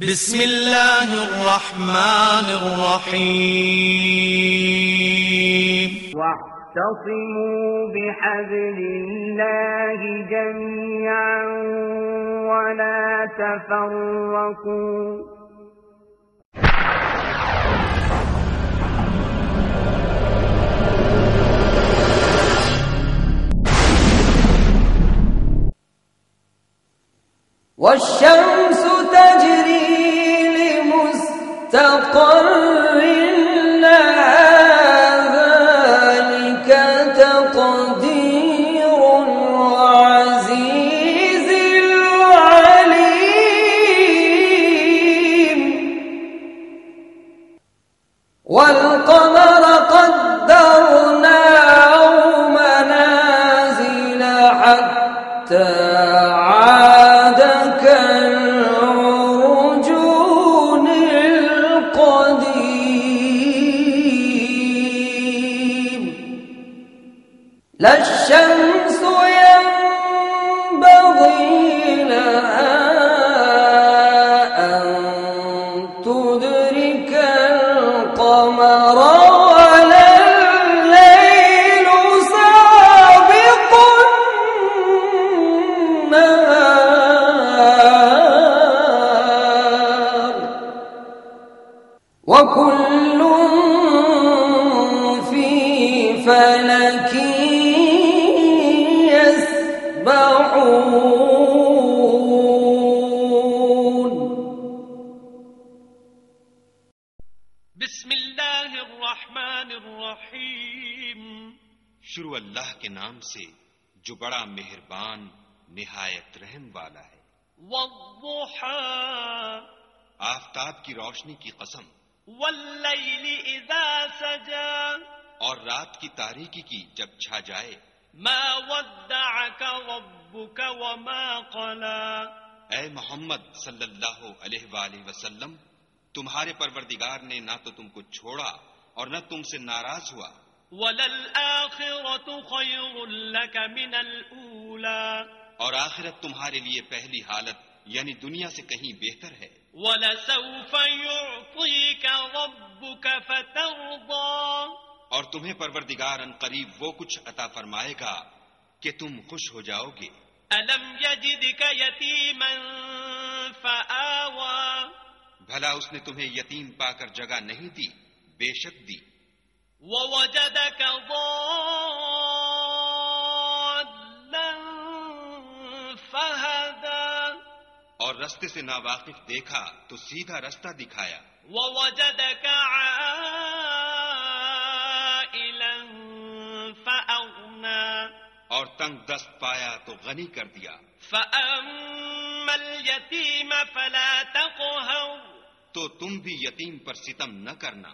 بسم الله الرحمن الرحيم واعتصموا بحبل الله جميعا ولا تفرقوا۔ والشمس تجري لمستقر لا بسم اللہ الرحمن الرحیم۔ شروع اللہ کے نام سے جو بڑا مہربان نہایت رحم والا ہے۔ والضحى آفتاب کی روشنی کی قسم۔ واللیل اذا سجا۔ اور رات کی تاریکی کی جب چھا جائے۔ ما ودعك ربك وما قلا۔ اے محمد صلی اللہ علیہ وآلہ وسلم تمہارے پروردگار نے نہ تو تم کو چھوڑا اور نہ تم سے ناراض ہوا۔ وللآخرة خير لك من الأولى۔ اور آخرت تمہارے لیے پہلی حالت یعنی دنیا سے کہیں بہتر ہے۔ ولسوف يعطيك ربك فترضى۔ اور تمہیں پروردگار ان قریب وہ کچھ عطا فرمائے گا کہ تم خوش ہو جاؤ گے۔ ألم يجدك يتيما فآوى۔ بھلا اس نے تمہیں یتیم پا کر جگہ نہیں دی بے شک دی۔ ووجدك ضالا فهدى اور رستے سے ناواقف دیکھا تو سیدھا رستہ دکھایا۔ ووجدك عائلا فأغنى اور تنگ دست پایا تو غنی کر دیا۔ فأما اليتيم فلا تقهر۔ تو تم بھی یتیم پر ستم نہ کرنا۔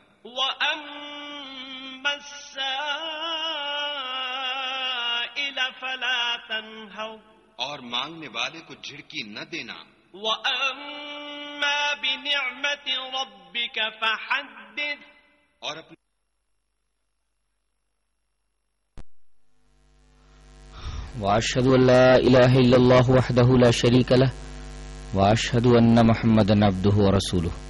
فلا تنهر اور مانگنے والے کو جھڑکی نہ دینا۔ وأما بنعمة ربك فحدث۔ اور اپنے واشهد ان لا اله الا الله وحده لا شريك له۔ واشهد ان محمدا عبده ورسوله۔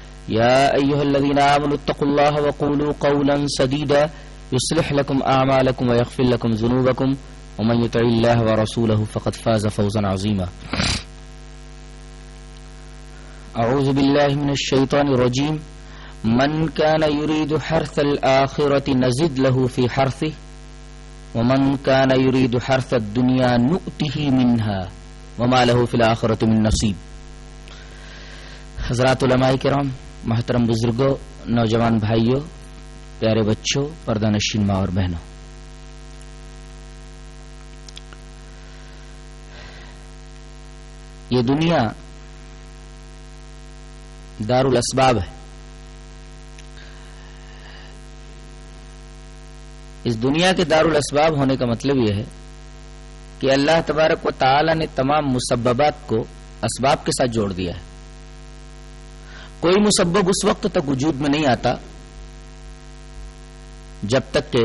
يا أيها الذين آمنوا اتقوا الله وقولوا قولا سديدا يصلح لكم أعمالكم ويغفر لكم ذنوبكم ومن يطع الله ورسوله فقد فاز فوزا عظيما. أعوذ بالله من الشيطان الرجيم. من كان يريد حرث الآخرة نزد له في حرثه، ومن كان يريد حرث الدنيا نؤته منها، وما له في الآخرة من نصيب. حضرات علماء کرام محترم بزرگوں نوجوان بھائیوں پیارے بچوں، پردہ نشین ماں اور بہنوں۔ یہ دنیا دار الاسباب ہے۔ اس دنیا کے دار الاسباب ہونے کا مطلب یہ ہے کہ اللہ تبارک و تعالی نے تمام مسببات کو اسباب کے ساتھ جوڑ دیا ہے۔ کوئی مسبب اس وقت تک وجود میں نہیں آتا جب تک کہ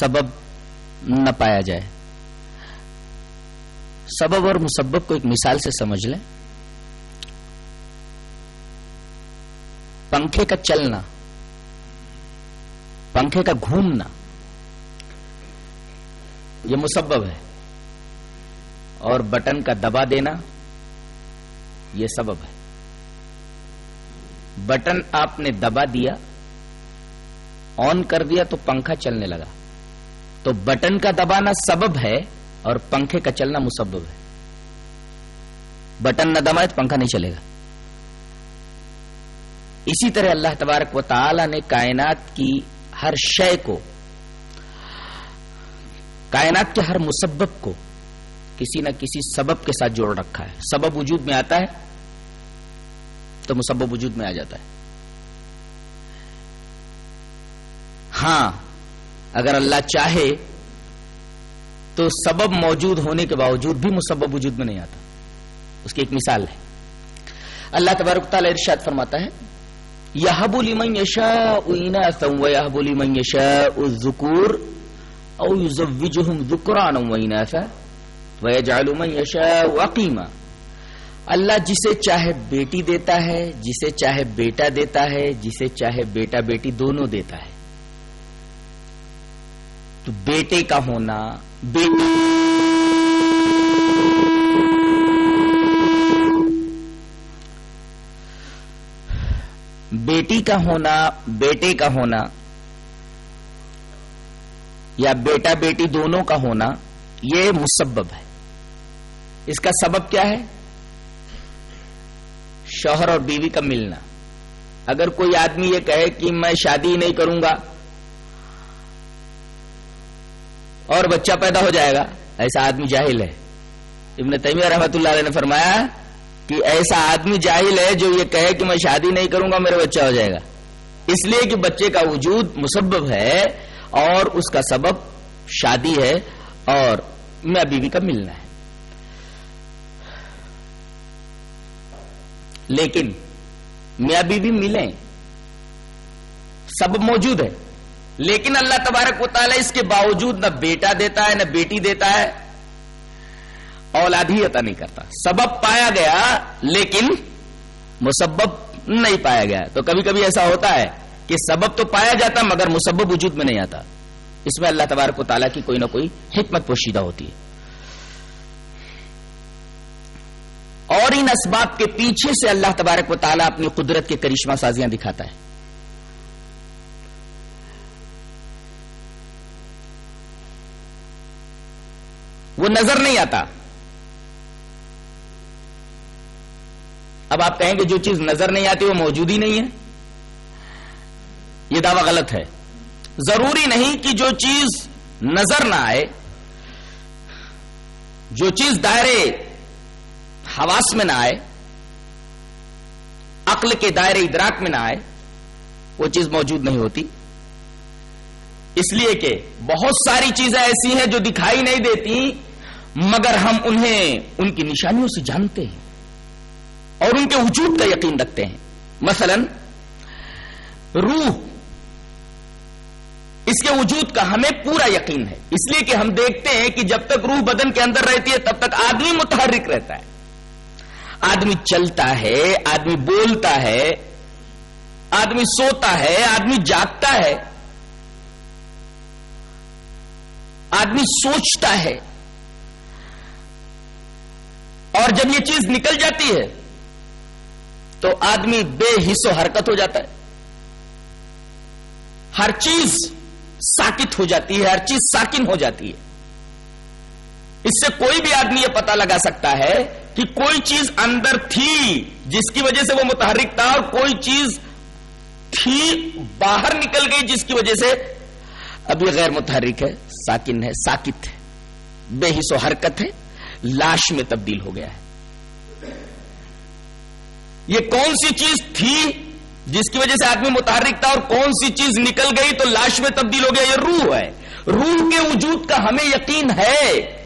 سبب نہ پایا جائے۔ سبب اور مسبب کو ایک مثال سے سمجھ لیں۔ پنکھے کا چلنا، پنکھے کا گھومنا، یہ مسبب ہے۔ اور بٹن کا دبا دینا، یہ سبب ہے۔ بٹن آپ نے دبا دیا، آن کر دیا تو پنکھا چلنے لگا۔ تو بٹن کا دبانا سبب ہے اور پنکھے کا چلنا مسبب ہے۔ بٹن نہ دبائے تو پنکھا نہیں چلے گا۔ اسی طرح اللہ تبارک و تعالی نے کائنات کی ہر شے کو، کائنات کے ہر مسبب کو کسی نہ کسی سبب کے ساتھ جوڑ رکھا ہے۔ سبب وجود میں آتا ہے تو مسبب وجود میں آ جاتا ہے۔ ہاں اگر اللہ چاہے تو سبب موجود ہونے کے باوجود بھی مسبب وجود میں نہیں آتا۔ اس کی ایک مثال ہے۔ اللہ تبارک تعالی ارشاد فرماتا ہے، یحب لمن یشاء اناثا ویحب لمن یشاء الذکور او یزوجهم ذکرانا و واناثا ویجعل من یشاء عقیما۔ اللہ جسے چاہے بیٹی دیتا ہے، جسے چاہے بیٹا دیتا ہے، جسے چاہے بیٹا بیٹی دونوں دیتا ہے۔ تو بیٹے کا ہونا بیٹی بیٹی کا ہونا، بیٹے کا ہونا، یا بیٹا بیٹی دونوں کا ہونا، یہ مسبب ہے۔ اس کا سبب کیا ہے؟ شوہر اور بیوی کا ملنا۔ اگر کوئی آدمی یہ کہے کہ میں شادی نہیں کروں گا اور بچہ پیدا ہو جائے گا، ایسا آدمی جاہل ہے۔ ابن تیمیہ رحمت اللہ علیہ نے فرمایا کہ ایسا آدمی جاہل ہے جو یہ کہے کہ میں شادی نہیں کروں گا، میرا بچہ ہو جائے گا۔ اس لیے کہ بچے کا وجود مسبب ہے اور اس کا سبب شادی ہے اور میں بیوی کا ملنا ہے۔ لیکن میاں بیوی ملیں سبب موجود ہے لیکن اللہ تبارک و تعالیٰ اس کے باوجود نہ بیٹا دیتا ہے، نہ بیٹی دیتا ہے۔ اولاد ہی عطا نہیں کرتا۔ سبب پایا گیا، لیکن مسبب نہیں پایا گیا۔ تو کبھی کبھی ایسا ہوتا ہے کہ سبب تو پایا جاتا مگر مسبب وجود میں نہیں آتا۔ اس میں اللہ تبارک و تعالیٰ کی کوئی نہ کوئی حکمت پوشیدہ ہوتی ہے۔ اور ان اسباب کے پیچھے سے اللہ تبارک و تعالیٰ اپنی قدرت کے کرشمہ سازیاں دکھاتا ہے۔ وہ نظر نہیں آتا۔ اب آپ کہیں گے جو چیز نظر نہیں آتی وہ موجود ہی نہیں ہے۔ یہ دعویٰ غلط ہے۔ ضروری نہیں کہ جو چیز نظر نہ آئے، جو چیز دائرے حواس میں نہ آئے، عقل کے دائرے ادراک میں نہ آئے، وہ چیز موجود نہیں ہوتی۔ اس لیے کہ بہت ساری چیزیں ایسی ہیں جو دکھائی نہیں دیتی، مگر ہم انہیں، ان کی نشانیوں سے جانتے ہیں اور ان کے وجود کا یقین رکھتے ہیں۔ مثلا، روح، اس کے وجود کا ہمیں پورا یقین ہے۔ اس لیے کہ ہم دیکھتے ہیں کہ جب تک روح بدن کے اندر رہتی ہے، تب تک آدمی متحرک رہتا ہے۔ آدمی چلتا ہے، آدمی بولتا ہے، آدمی سوتا ہے، آدمی جاگتا ہے، آدمی سوچتا ہے۔ اور جب یہ چیز نکل جاتی ہے، تو آدمی بے حص و حرکت ہو جاتا ہے۔ ہر چیز ساکت ہو جاتی ہے، ہر چیز ساکن ہو جاتی ہے۔ اس سے کوئی بھی آدمی یہ پتا لگا سکتا ہے کہ کوئی چیز اندر تھی جس کی وجہ سے وہ متحرک تھا اور کوئی چیز تھی باہر نکل گئی جس کی وجہ سے اب یہ غیر متحرک ہے، ساکن ہے، ساکت ہے، بے حص و حرکت ہے، لاش میں تبدیل ہو گیا ہے۔ یہ کون سی چیز تھی جس کی وجہ سے آدمی متحرک تھا اور کون سی چیز نکل گئی تو لاش میں تبدیل ہو گیا؟ یہ روح ہے۔ روح کے وجود کا ہمیں یقین ہے۔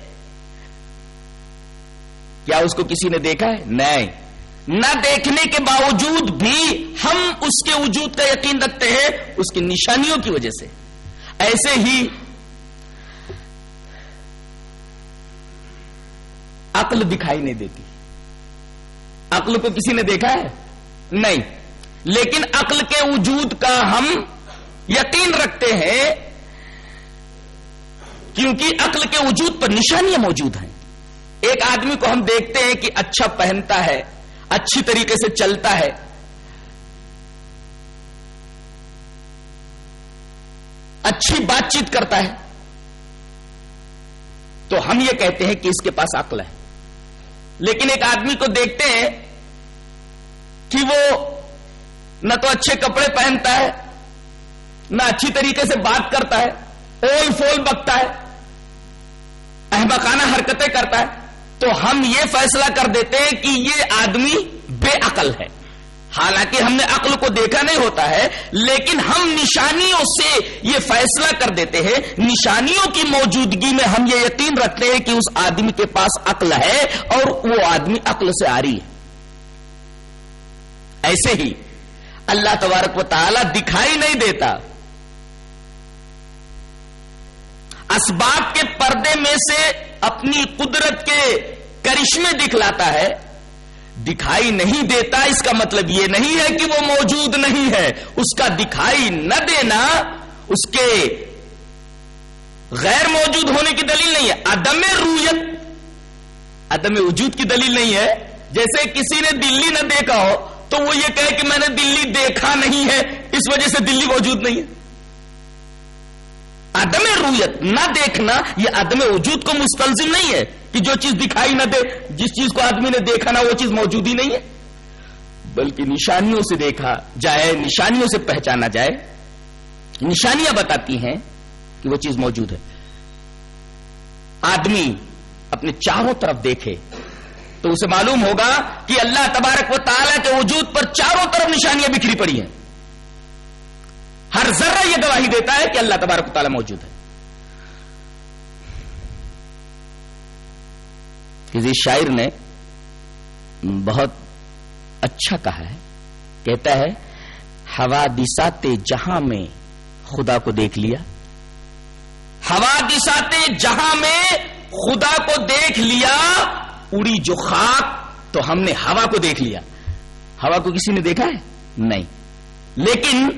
کیا اس کو کسی نے دیکھا ہے؟ نہیں۔ نہ دیکھنے کے باوجود بھی ہم اس کے وجود کا یقین رکھتے ہیں، اس کی نشانیوں کی وجہ سے۔ ایسے ہی عقل دکھائی نہیں دیتی۔ عقل کو کسی نے دیکھا ہے؟ نہیں۔ لیکن عقل کے وجود کا ہم یقین رکھتے ہیں، کیونکہ عقل کے وجود پر نشانیاں موجود ہیں۔ ایک آدمی کو ہم دیکھتے ہیں کہ اچھا پہنتا ہے، اچھی طریقے سے چلتا ہے۔ اچھی بات چیت کرتا ہے۔ تو ہم یہ کہتے ہیں کہ اس کے پاس عقل ہے۔ لیکن ایک آدمی کو دیکھتے ہیں کہ وہ نہ تو اچھے کپڑے پہنتا ہے، نہ اچھی طریقے سے بات کرتا ہے، اول فول بکتا ہے احمقانہ حرکتیں کرتا ہے۔ تو ہم یہ فیصلہ کر دیتے ہیں کہ یہ آدمی بے عقل ہے۔ حالانکہ ہم نے عقل کو دیکھا نہیں ہوتا ہے، لیکن ہم نشانیوں سے یہ فیصلہ کر دیتے ہیں۔ نشانیوں کی موجودگی میں ہم یہ یقین رکھتے ہیں کہ اس آدمی کے پاس عقل ہے اور وہ آدمی عقل سے آ رہی ہے۔ ایسے ہی اللہ تبارک و تعالی دکھائی نہیں دیتا۔ اسباب کے پردے میں سے اپنی قدرت کے کرشمے دکھلاتا ہے۔ دکھائی نہیں دیتا، اس کا مطلب یہ نہیں ہے کہ وہ موجود نہیں ہے۔ اس کا دکھائی نہ دینا، اس کے غیر موجود ہونے کی دلیل نہیں ہے۔ عدم رویت، عدم وجود کی دلیل نہیں ہے۔ جیسے کسی نے دلی نہ دیکھا ہو، تو وہ یہ کہے کہ میں نے دلی دیکھا نہیں ہے، اس وجہ سے دلی موجود نہیں ہے۔ عدم رویت نہ دیکھنا، یہ عدم وجود کو مستلزم نہیں ہے کہ جو چیز دکھائی نہ دے، جس چیز کو آدمی نے دیکھا نہ وہ چیز موجود ہی نہیں ہے۔ بلکہ نشانیوں سے دیکھا جائے، نشانیوں سے پہچانا جائے، نشانیاں بتاتی ہیں کہ وہ چیز موجود ہے۔ آدمی اپنے چاروں طرف دیکھے، تو اسے معلوم ہوگا کہ اللہ تبارک و تعالیٰ کے وجود پر چاروں طرف نشانیاں بکھری پڑی ہیں۔ ہر ذرہ یہ گواہی دیتا ہے کہ اللہ تبارک تعالیٰ موجود ہے۔ کسی شاعر نے بہت اچھا کہا ہے، کہتا ہے، ہوا دساتے جہاں میں خدا کو دیکھ لیا۔ ہوا دساتے جہاں میں خدا کو دیکھ لیا اڑی جو خاک تو ہم نے ہوا کو دیکھ لیا۔ ہوا کو کسی نے دیکھا ہے؟ نہیں۔ لیکن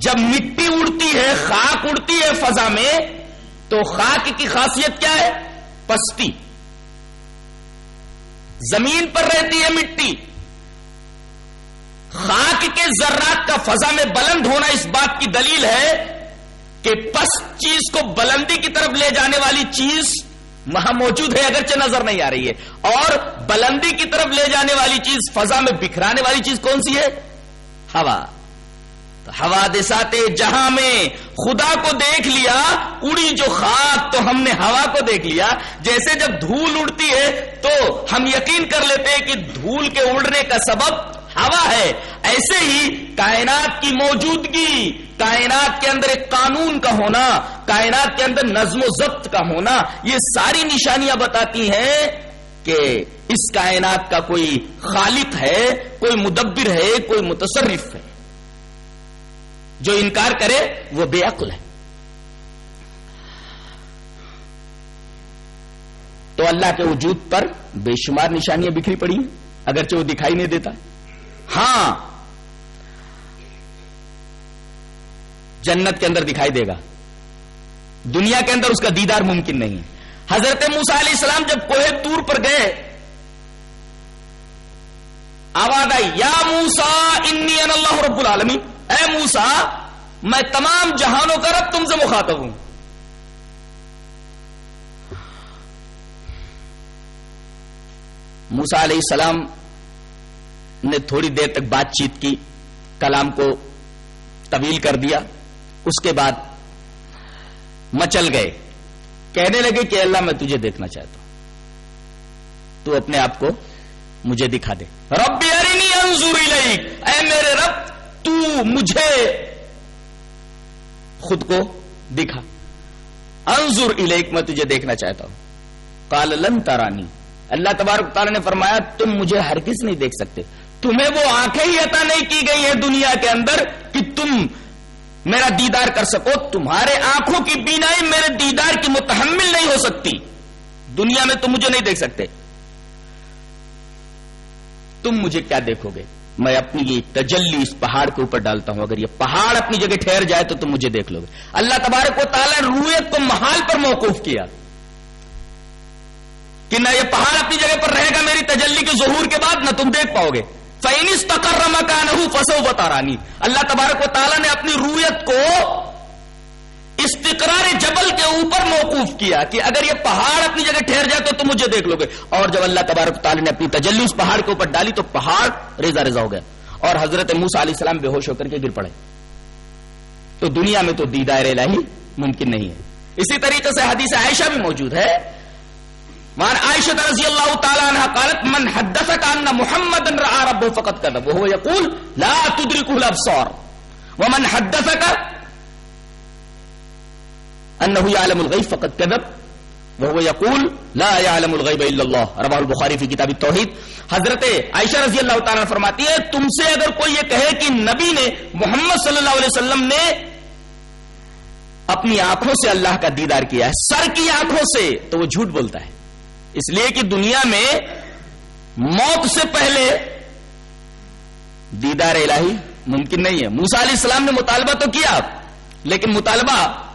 جب مٹی اڑتی ہے، خاک اڑتی ہے فضا میں، تو خاک کی خاصیت کیا ہے؟ پستی۔ زمین پر رہتی ہے مٹی۔ خاک کے ذرات کا فضا میں بلند ہونا اس بات کی دلیل ہے کہ پس چیز کو بلندی کی طرف لے جانے والی چیز وہاں موجود ہے، اگرچہ نظر نہیں آ رہی ہے۔ اور بلندی کی طرف لے جانے والی چیز، فضا میں بکھرانے والی چیز کون سی ہے؟ ہوا۔ ہوا دساتے جہاں میں خدا کو دیکھ لیا اڑی جو خاک تو ہم نے ہوا کو دیکھ لیا، جیسے جب دھول اڑتی ہے تو ہم یقین کر لیتے ہیں کہ دھول کے اڑنے کا سبب ہوا ہے۔ ایسے ہی کائنات کی موجودگی، کائنات کے اندر ایک قانون کا ہونا، کائنات کے اندر نظم و ضبط کا ہونا، یہ ساری نشانیاں بتاتی ہیں کہ اس کائنات کا کوئی خالق ہے، کوئی مدبر ہے، کوئی متصرف ہے۔ جو انکار کرے وہ بے عقل ہے۔ تو اللہ کے وجود پر بے شمار نشانیاں بکھری پڑی ہیں، اگرچہ وہ دکھائی نہیں دیتا۔ ہاں جنت کے اندر دکھائی دے گا۔ دنیا کے اندر اس کا دیدار ممکن نہیں ہے۔ حضرت موسا علیہ السلام جب کوہ تور پر گئے، آواز آئی، یا موسا انی اللہ رب العالمین اے موسا میں تمام جہانوں کا رب تم سے مخاطب ہوں۔ موسا علیہ السلام نے تھوڑی دیر تک بات چیت کی، کلام کو طویل کر دیا۔ اس کے بعد مچل گئے۔ کہنے لگے کہ اللہ، میں تجھے دیکھنا چاہتا ہوں۔ تو اپنے آپ کو مجھے دکھا دے۔ ربی ارینی انظر الیک۔ اے میرے رب تو مجھے خود کو دکھا۔ انظر الیک، میں تجھے دیکھنا چاہتا ہوں۔ قال، لن ترانی اللہ تبارک تعالیٰ نے فرمایا، تم مجھے ہرگز نہیں دیکھ سکتے۔ تمہیں وہ آنکھیں ہی عطا نہیں کی گئی ہیں دنیا کے اندر کہ تم میرا دیدار کر سکو۔ تمہارے آنکھوں کی بینائی میرے دیدار کی متحمل نہیں ہو سکتی۔ دنیا میں تم مجھے نہیں دیکھ سکتے۔ تم مجھے کیا دیکھو گے؟ میں اپنی یہ تجلی اس پہاڑ کے اوپر ڈالتا ہوں۔ اگر یہ پہاڑ اپنی جگہ ٹھہر جائے تو تم مجھے دیکھ لو گے اللہ تبارک و تعالیٰ رویت کو محال پر موقوف کیا۔ کہ نہ یہ پہاڑ اپنی جگہ پر رہے گا میری تجلی کے ظہور کے بعد، نہ تم دیکھ پاؤ گے۔ فینس تکرما کا نہ فسو بتا رانی اللہ تبارک و تعالیٰ نے اپنی رویت کو استقرار جبل کے اوپر موقوف کیا کہ اگر یہ پہاڑ اپنی جگہ ٹھہر جائے تو تم مجھے دیکھ لو گے۔ اور جب اللہ تبارک تعالیٰ نے اپنی تجلی اس پہاڑ کے اوپر ڈالی تو پہاڑ ریزا ریزا ہو گیا۔ اور حضرت موسا علیہ السلام بے ہوش ہو کر کے گر پڑے۔ تو دنیا میں تو دیدار الہی ممکن نہیں ہے۔ اسی طریقے سے حدیث عائشہ بھی موجود ہے۔ مان عائشہ رضی اللہ تعالی عنہ قالت، من حدثك ان محمد راى ربه فقط كذب. وهو يقول لا تدركه الابصار. ومن حدثك انه يعلم الغيب فقد كذب وهو يقول لا يعلم الغيب الا الله رواه البخاری فی کتاب التوحید۔ حضرت عائشہ رضی اللہ تعالی عنہ فرماتی ہے، تم سے اگر کوئی یہ کہے کہ نبی نے محمد صلی اللہ علیہ وسلم نے اپنی آنکھوں سے اللہ کا دیدار کیا ہے، سر کی آنکھوں سے، تو وہ جھوٹ بولتا ہے۔ اس لیے کہ دنیا میں موت سے پہلے دیدار الہی ممکن نہیں ہے۔ موسا علیہ السلام نے مطالبہ تو کیا، لیکن مطالبہ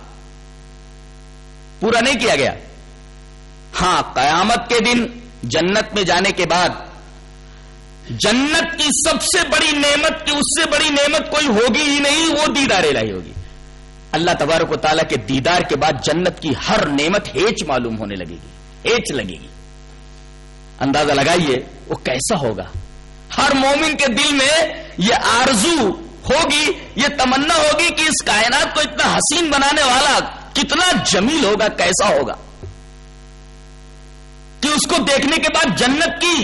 پورا نہیں کیا گیا۔ ہاں قیامت کے دن جنت میں جانے کے بعد جنت کی سب سے بڑی نعمت کی اس سے بڑی نعمت کوئی ہوگی ہی نہیں، وہ دیدار الہی ہوگی۔ اللہ تبارک و تعالیٰ کے دیدار کے بعد جنت کی ہر نعمت ہیچ معلوم ہونے لگے گی، ہیچ لگے گی۔ اندازہ لگائیے وہ کیسا ہوگا۔ ہر مومن کے دل میں یہ آرزو ہوگی، یہ تمنا ہوگی کہ اس کائنات کو اتنا حسین بنانے والا کتنا جمیل ہوگا، کیسا ہوگا؟ کہ اس کو دیکھنے کے بعد جنت کی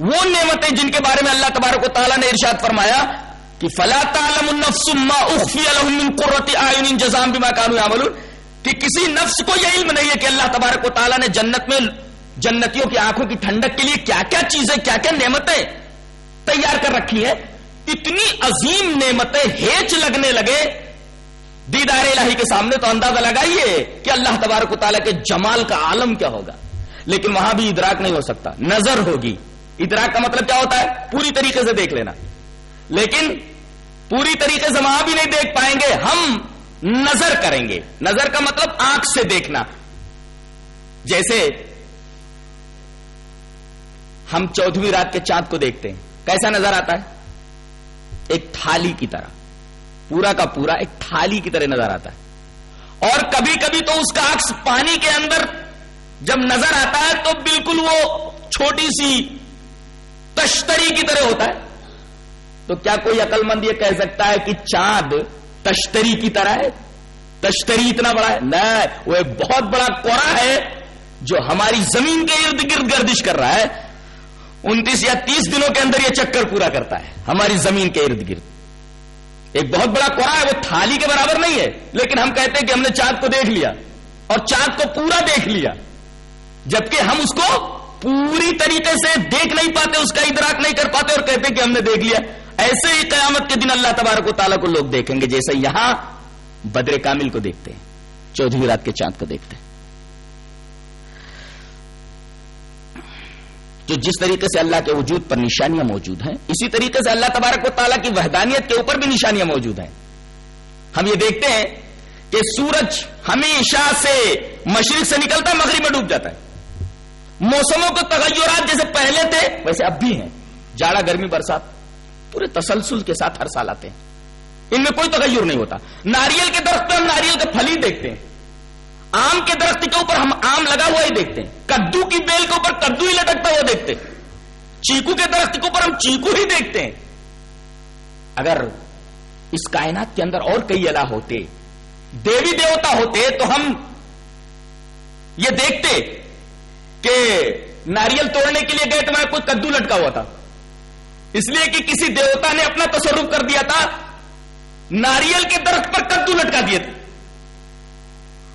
وہ نعمتیں جن کے بارے میں اللہ تبارک و تعالیٰ نے ارشاد فرمایا کہ فلا تعلم النفس ما اخفی لهم من قرۃ اعین جزاء بما كانوا يعملون، کہ کسی نفس کو یہ علم نہیں ہے کہ اللہ تبارک و تعالیٰ نے جنت میں جنتیوں کی آنکھوں کی ٹھنڈک کے لیے کیا کیا چیزیں کیا کیا نعمتیں تیار کر رکھی ہیں۔ اتنی عظیم نعمتیں ہیچ لگنے لگے دیدار الہی کے سامنے تو اندازہ لگائیے کہ اللہ تبارک و تعالیٰ کے جمال کا عالم کیا ہوگا۔ لیکن وہاں بھی ادراک نہیں ہو سکتا، نظر ہوگی۔ ادراک کا مطلب کیا ہوتا ہے؟ پوری طریقے سے دیکھ لینا۔ لیکن پوری طریقے سے وہاں بھی نہیں دیکھ پائیں گے، ہم نظر کریں گے۔ نظر کا مطلب آنکھ سے دیکھنا۔ جیسے ہم چودہویں رات کے چاند کو دیکھتے ہیں، کیسا نظر آتا ہے؟ ایک تھالی کی طرح۔ پورا کا پورا ایک تھالی کی طرح نظر آتا ہے۔ اور کبھی کبھی تو اس کا عکس پانی کے اندر جب نظر آتا ہے تو بالکل وہ چھوٹی سی تشتری کی طرح ہوتا ہے۔ تو کیا کوئی عقل مند یہ کہہ سکتا ہے کہ چاند تشتری کی طرح ہے؟ تشتری اتنا بڑا ہے؟ نہیں وہ ایک بہت بڑا کوڑا ہے جو ہماری زمین کے ارد گرد گردش کر رہا ہے۔ انتیس یا تیس دنوں کے اندر یہ چکر پورا کرتا ہے، ہماری زمین کے ارد گرد۔ ایک بہت بڑا کوڑا ہے، وہ تھالی کے برابر نہیں ہے۔ لیکن ہم کہتے ہیں کہ ہم نے چاند کو دیکھ لیا اور چاند کو پورا دیکھ لیا، جبکہ ہم اس کو پوری طریقے سے دیکھ نہیں پاتے، اس کا ادراک نہیں کر پاتے اور کہتے کہ ہم نے دیکھ لیا۔ ایسے ہی قیامت کے دن اللہ تبارک و تعالیٰ کو لوگ دیکھیں گے، جیسے یہاں بدر کامل کو دیکھتے ہیں چودہویں رات کے چاند کو دیکھتے ہیں۔ تو جس طریقے سے اللہ کے وجود پر نشانیاں موجود ہیں، اسی طریقے سے اللہ تبارک و تعالیٰ کی وحدانیت کے اوپر بھی نشانیاں موجود ہیں۔ ہم یہ دیکھتے ہیں کہ سورج ہمیشہ سے مشرق سے نکلتا مغرب میں ڈوب جاتا ہے۔ موسموں کے تغیرات جیسے پہلے تھے، ویسے اب بھی ہیں۔ جاڑا گرمی برسات، پورے تسلسل کے ساتھ ہر سال آتے ہیں۔ ان میں کوئی تغیر نہیں ہوتا۔ ناریل کے درخت پہ ہم ناریل کے پھل ہی دیکھتے ہیں۔ آم کے درخت کے اوپر ہم آم لگا ہوا ہی دیکھتے ہیں۔ کدو کی بیل کے اوپر کدو ہی لٹکتا ہوا دیکھتے ہیں۔ چیکو کے درخت کے اوپر ہم چیکو ہی دیکھتے ہیں۔ اگر اس کائنات کے اندر اور کئی الہ ہوتے، دیوی دیوتا ہوتے، تو ہم یہ دیکھتے کہ ناریل توڑنے کے لیے گئے تو میں کوئی کدو لٹکا ہوا تھا۔ اس لیے کہ کسی دیوتا نے اپنا تصرف کر دیا تھا، ناریل کے درخت پر کدو لٹکا دیے تھے۔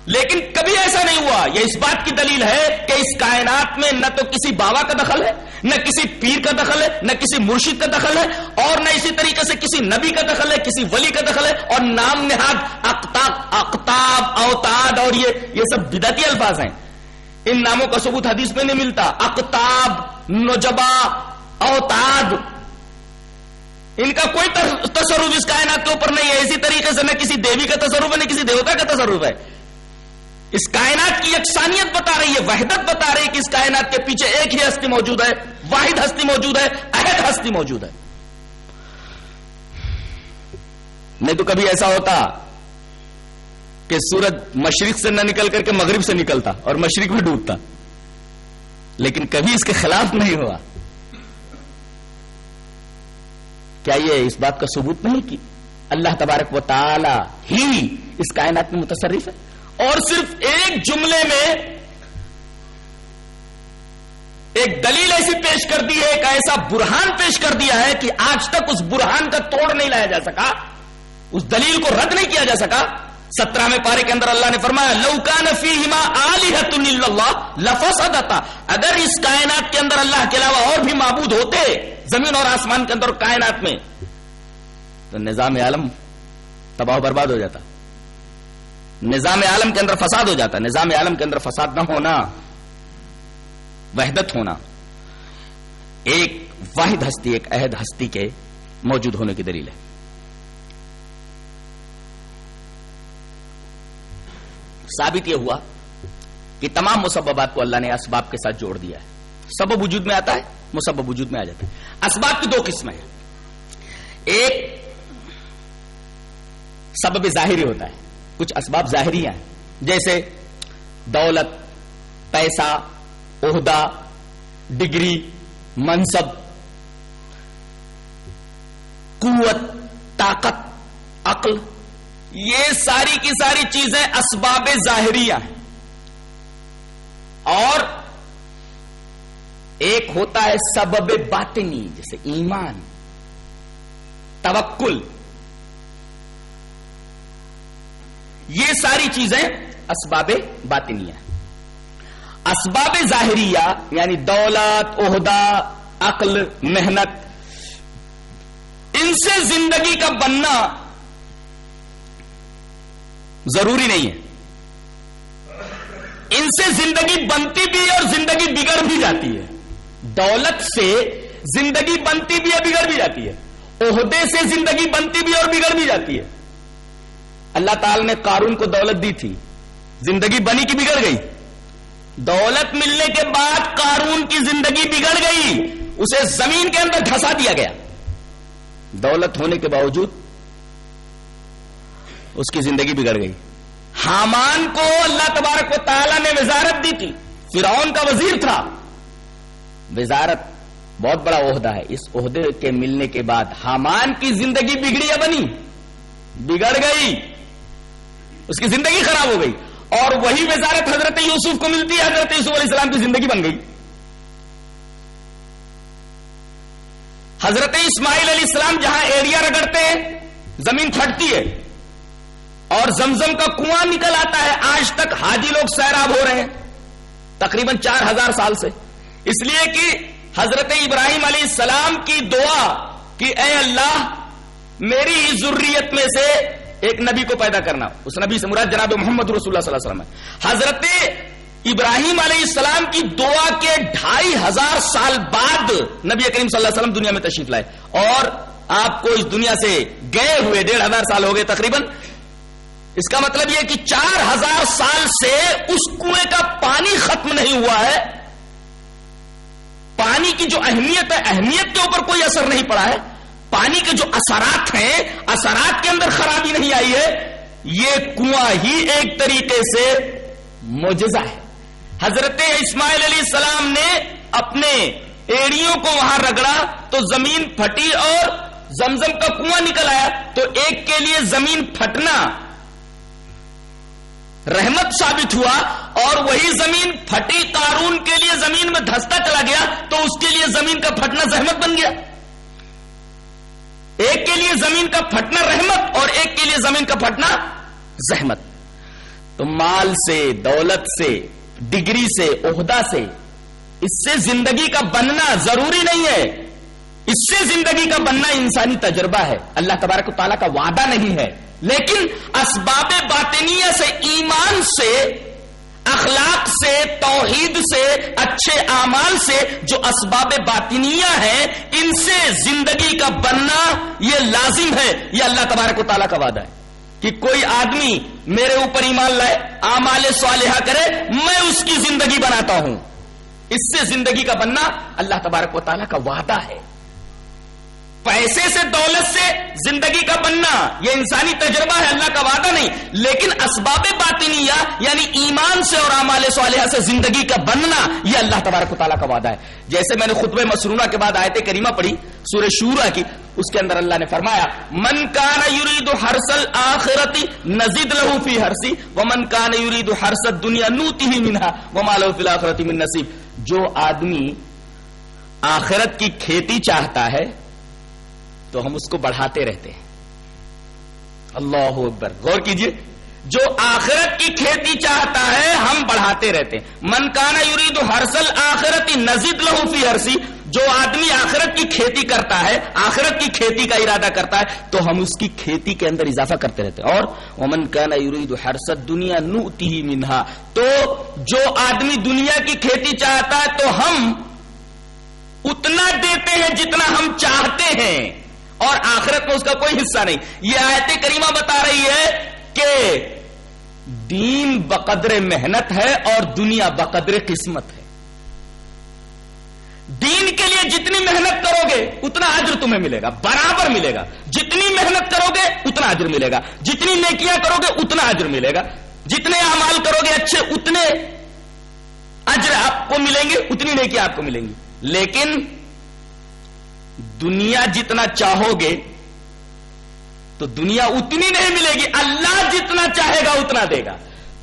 لیکن کبھی ایسا نہیں ہوا۔ یہ اس بات کی دلیل ہے کہ اس کائنات میں نہ تو کسی بابا کا دخل ہے، نہ کسی پیر کا دخل ہے، نہ کسی مرشد کا دخل ہے، اور نہ اسی طریقے سے کسی نبی کا دخل ہے، کسی ولی کا دخل ہے، اور نام نہاد اقتاب اقتاب، اوتاد، اور یہ یہ سب بدعتی الفاظ ہیں۔ ان ناموں کا ثبوت حدیث میں نہیں ملتا۔ اقتاب، نجبا، اوتاد۔ ان کا کوئی تصرف اس کائنات کے اوپر نہیں ہے۔ اسی طریقے سے نہ کسی دیوی کا تصرف ہے، نہ کسی دیوتا کا تصرف ہے۔ اس کائنات کی یکسانیت بتا رہی ہے، وحدت بتا رہی ہے کہ اس کائنات کے پیچھے ایک ہی ہستی موجود ہے، واحد ہستی موجود ہے عہد ہستی موجود ہے۔ نہیں تو کبھی ایسا ہوتا کہ سورج مشرق سے نہ نکل کر کے مغرب سے نکلتا اور مشرق میں ڈوبتا، لیکن کبھی اس کے خلاف نہیں ہوا۔ کیا یہ اس بات کا ثبوت نہیں کی اللہ تبارک و تعالی ہی اس کائنات میں متصرف ہے؟ اور صرف ایک جملے میں ایک دلیل ایسی پیش کر دی ہے، ایک ایسا برہان پیش کر دیا ہے کہ آج تک اس برہان کا توڑ نہیں لایا جا سکا، اس دلیل کو رد نہیں کیا جا سکا۔ سترہ میں پارے کے اندر اللہ نے فرمایا لوکان فی ہما اللہ لفظ اگر اس کائنات کے اندر اللہ کے علاوہ اور بھی معبود ہوتے، زمین اور آسمان کے اندر کائنات میں، تو نظام عالم تباہ برباد ہو جاتا۔ نظام عالم کے اندر فساد ہو جاتا نظام عالم کے اندر فساد نہ ہونا، وحدت ہونا۔ ایک واحد ہستی، ایک عہد ہستی کے موجود ہونے کی دلیل ہے۔ ثابت یہ ہوا کہ تمام مسببات کو اللہ نے اسباب کے ساتھ جوڑ دیا ہے۔ سبب وجود میں آتا ہے، مسبب وجود میں آ جاتا ہے۔ اسباب کی دو قسمیں ہیں۔ ایک سبب ظاہری ہوتا ہے۔ کچھ اسباب ظاہری ہیں۔ جیسے دولت، پیسہ، عہدہ، ڈگری، منصب، قوت، طاقت، عقل۔ یہ ساری کی ساری چیزیں اسباب ظاہریہ ہیں۔ اور ایک ہوتا ہے سبب باطنی، جیسے ایمان، توکل۔ یہ ساری چیزیں اسباب باطنیہ اسباب ظاہریہ یعنی دولت، عہدہ، عقل، محنت، ان سے زندگی کا بننا ضروری نہیں ہے۔ ان سے زندگی بنتی بھی ہے اور زندگی بگڑ بھی جاتی ہے۔ دولت سے زندگی بنتی بھی ہے بگڑ بھی جاتی ہے۔ عہدے سے زندگی بنتی بھی اور بگڑ بھی جاتی ہے۔ اللہ تعالی نے قارون کو دولت دی تھی۔ زندگی بنی کی بگڑ گئی۔ دولت ملنے کے بعد قارون کی زندگی بگڑ گئی۔ اسے زمین کے اندر دھسا دیا گیا۔ دولت ہونے کے باوجود اس کی زندگی بگڑ گئی۔ حامان کو اللہ تبارک و تعالی نے وزارت دی تھی۔ فرعون کا وزیر تھا۔ وزارت بہت بڑا عہدہ ہے۔ اس عہدے کے ملنے کے بعد حامان کی زندگی بگڑی یا بنی؟ بگڑ گئی۔ اس کی زندگی خراب ہو گئی۔ اور وہی وزارت حضرت یوسف کو ملتی ہے، حضرت یوسف علیہ السلام کی زندگی بن گئی۔ حضرت اسماعیل علیہ السلام جہاں ایریا رگڑتے ہیں، زمین پھٹتی ہے۔ اور زمزم کا کنواں نکل آتا ہے۔ آج تک حاجی لوگ سیراب ہو رہے ہیں، تقریباً چار ہزار سال سے۔ اس لیے کہ حضرت ابراہیم علیہ السلام کی دعا کہ اے اللہ، میری ضروریت میں سے ایک نبی کو پیدا کرنا۔ اس نبی سے مراد جناب محمد رسول اللہ صلی اللہ علیہ وسلم ہے۔ حضرت ابراہیم علیہ السلام کی دعا کے ڈھائی ہزار سال بعد نبی کریم صلی اللہ علیہ وسلم دنیا میں تشریف لائے۔ اور آپ کو اس دنیا سے گئے ہوئے ڈیڑھ ہزار سال ہو گئے تقریباً۔ اس کا مطلب یہ کہ چار ہزار سال سے اس کنویں کا پانی ختم نہیں ہوا ہے۔ پانی کی جو اہمیت ہے، اہمیت کے اوپر کوئی اثر نہیں پڑا ہے۔ پانی کے جو اثرات ہیں، اثرات کے اندر خرابی نہیں آئی ہے، یہ کنواں ہی ایک طریقے سے موجزہ ہے۔ حضرت اسماعیل علیہ السلام نے اپنے ایڑیوں کو وہاں رگڑا، تو زمین پھٹی اور زمزم کا کنواں نکل آیا۔ تو ایک کے لیے زمین پھٹنا رحمت ثابت ہوا اور وہی زمین پھٹی قارون کے لیے زمین میں دھستا چلا گیا، تو اس کے لیے زمین کا پھٹنا زحمت بن گیا۔ ایک کے لیے زمین کا پھٹنا رحمت اور ایک کے لیے زمین کا پھٹنا زحمت۔ تو مال سے، دولت سے، ڈگری سے، عہدہ سے، اس سے زندگی کا بننا ضروری نہیں ہے۔ اس سے زندگی کا بننا انسانی تجربہ ہے۔ اللہ تبارک و تعالیٰ کا وعدہ نہیں ہے۔ لیکن اسباب باطنیہ سے، ایمان سے اخلاق سے، توحید سے، اچھے اعمال سے جو اسباب باطنیہ ہیں، ان سے زندگی کا بننا یہ لازم ہے۔ یہ اللہ تبارک و تعالیٰ کا وعدہ ہے کہ کوئی آدمی میرے اوپر ایمان لائے، اعمال صالحہ کرے، میں اس کی زندگی بناتا ہوں۔ اس سے زندگی کا بننا اللہ تبارک و تعالیٰ کا وعدہ ہے۔ پیسے سے دولت سے زندگی کا بننا، یہ انسانی تجربہ ہے، اللہ کا وعدہ نہیں۔ لیکن اسباب باطنیہ یعنی ایمان سے اور اعمال صالحہ سے زندگی کا بننا، یہ اللہ تبارک و تعالیٰ کا وعدہ ہے۔ جیسے میں نے خطبہ مسرونہ کے بعد آیت کریمہ پڑھی، سورہ شورا کی، اس کے اندر اللہ نے فرمایا، من کان یرید حرسل آخرتی نزید لہو فی ہرسی و من کان یرید حرسل دنیا نوتی ہی منہا، وما لہو فی الاخرتی من نصیب۔ جو آدمی آخرت کی کھیتی چاہتا ہے تو ہم اس کو بڑھاتے رہتے ہیں۔ اللہ اکبر۔ غور کیجیے، جو آخرت کی کھیتی چاہتا ہے، ہم بڑھاتے رہتے ہیں۔ من کانا ہرسل آخرتی نزید لہو فی ہرسی جو آدمی آخرت کی کھیتی کرتا ہے، آخرت کی کھیتی کا ارادہ کرتا ہے، تو ہم اس کی کھیتی کے اندر اضافہ کرتے رہتے ہیں۔ اور ومن کانا یرید ہرسد دنیا نوتی ہی منہا۔ تو جو آدمی دنیا کی کھیتی چاہتا ہے، تو ہم اتنا دیتے ہیں جتنا اور آخرت میں اس کا کوئی حصہ نہیں۔ یہ آیت کریمہ بتا رہی ہے کہ دین بقدر محنت ہے اور دنیا بقدر قسمت ہے۔ دین کے لیے جتنی محنت کرو گے، اتنا عجر تمہیں ملے گا۔ برابر ملے گا۔ جتنی محنت کرو گے، اتنا عجر ملے گا۔ جتنی نیکیاں کرو گے، اتنا عجر ملے گا۔ جتنے اعمال کرو گے اچھے، اتنے اجر آپ کو ملیں گے، اتنی نیکیاں آپ کو ملیں گی۔ لیکن دنیا جتنا چاہو گے تو دنیا اتنی نہیں ملے گی، اللہ جتنا چاہے گا اتنا دے گا۔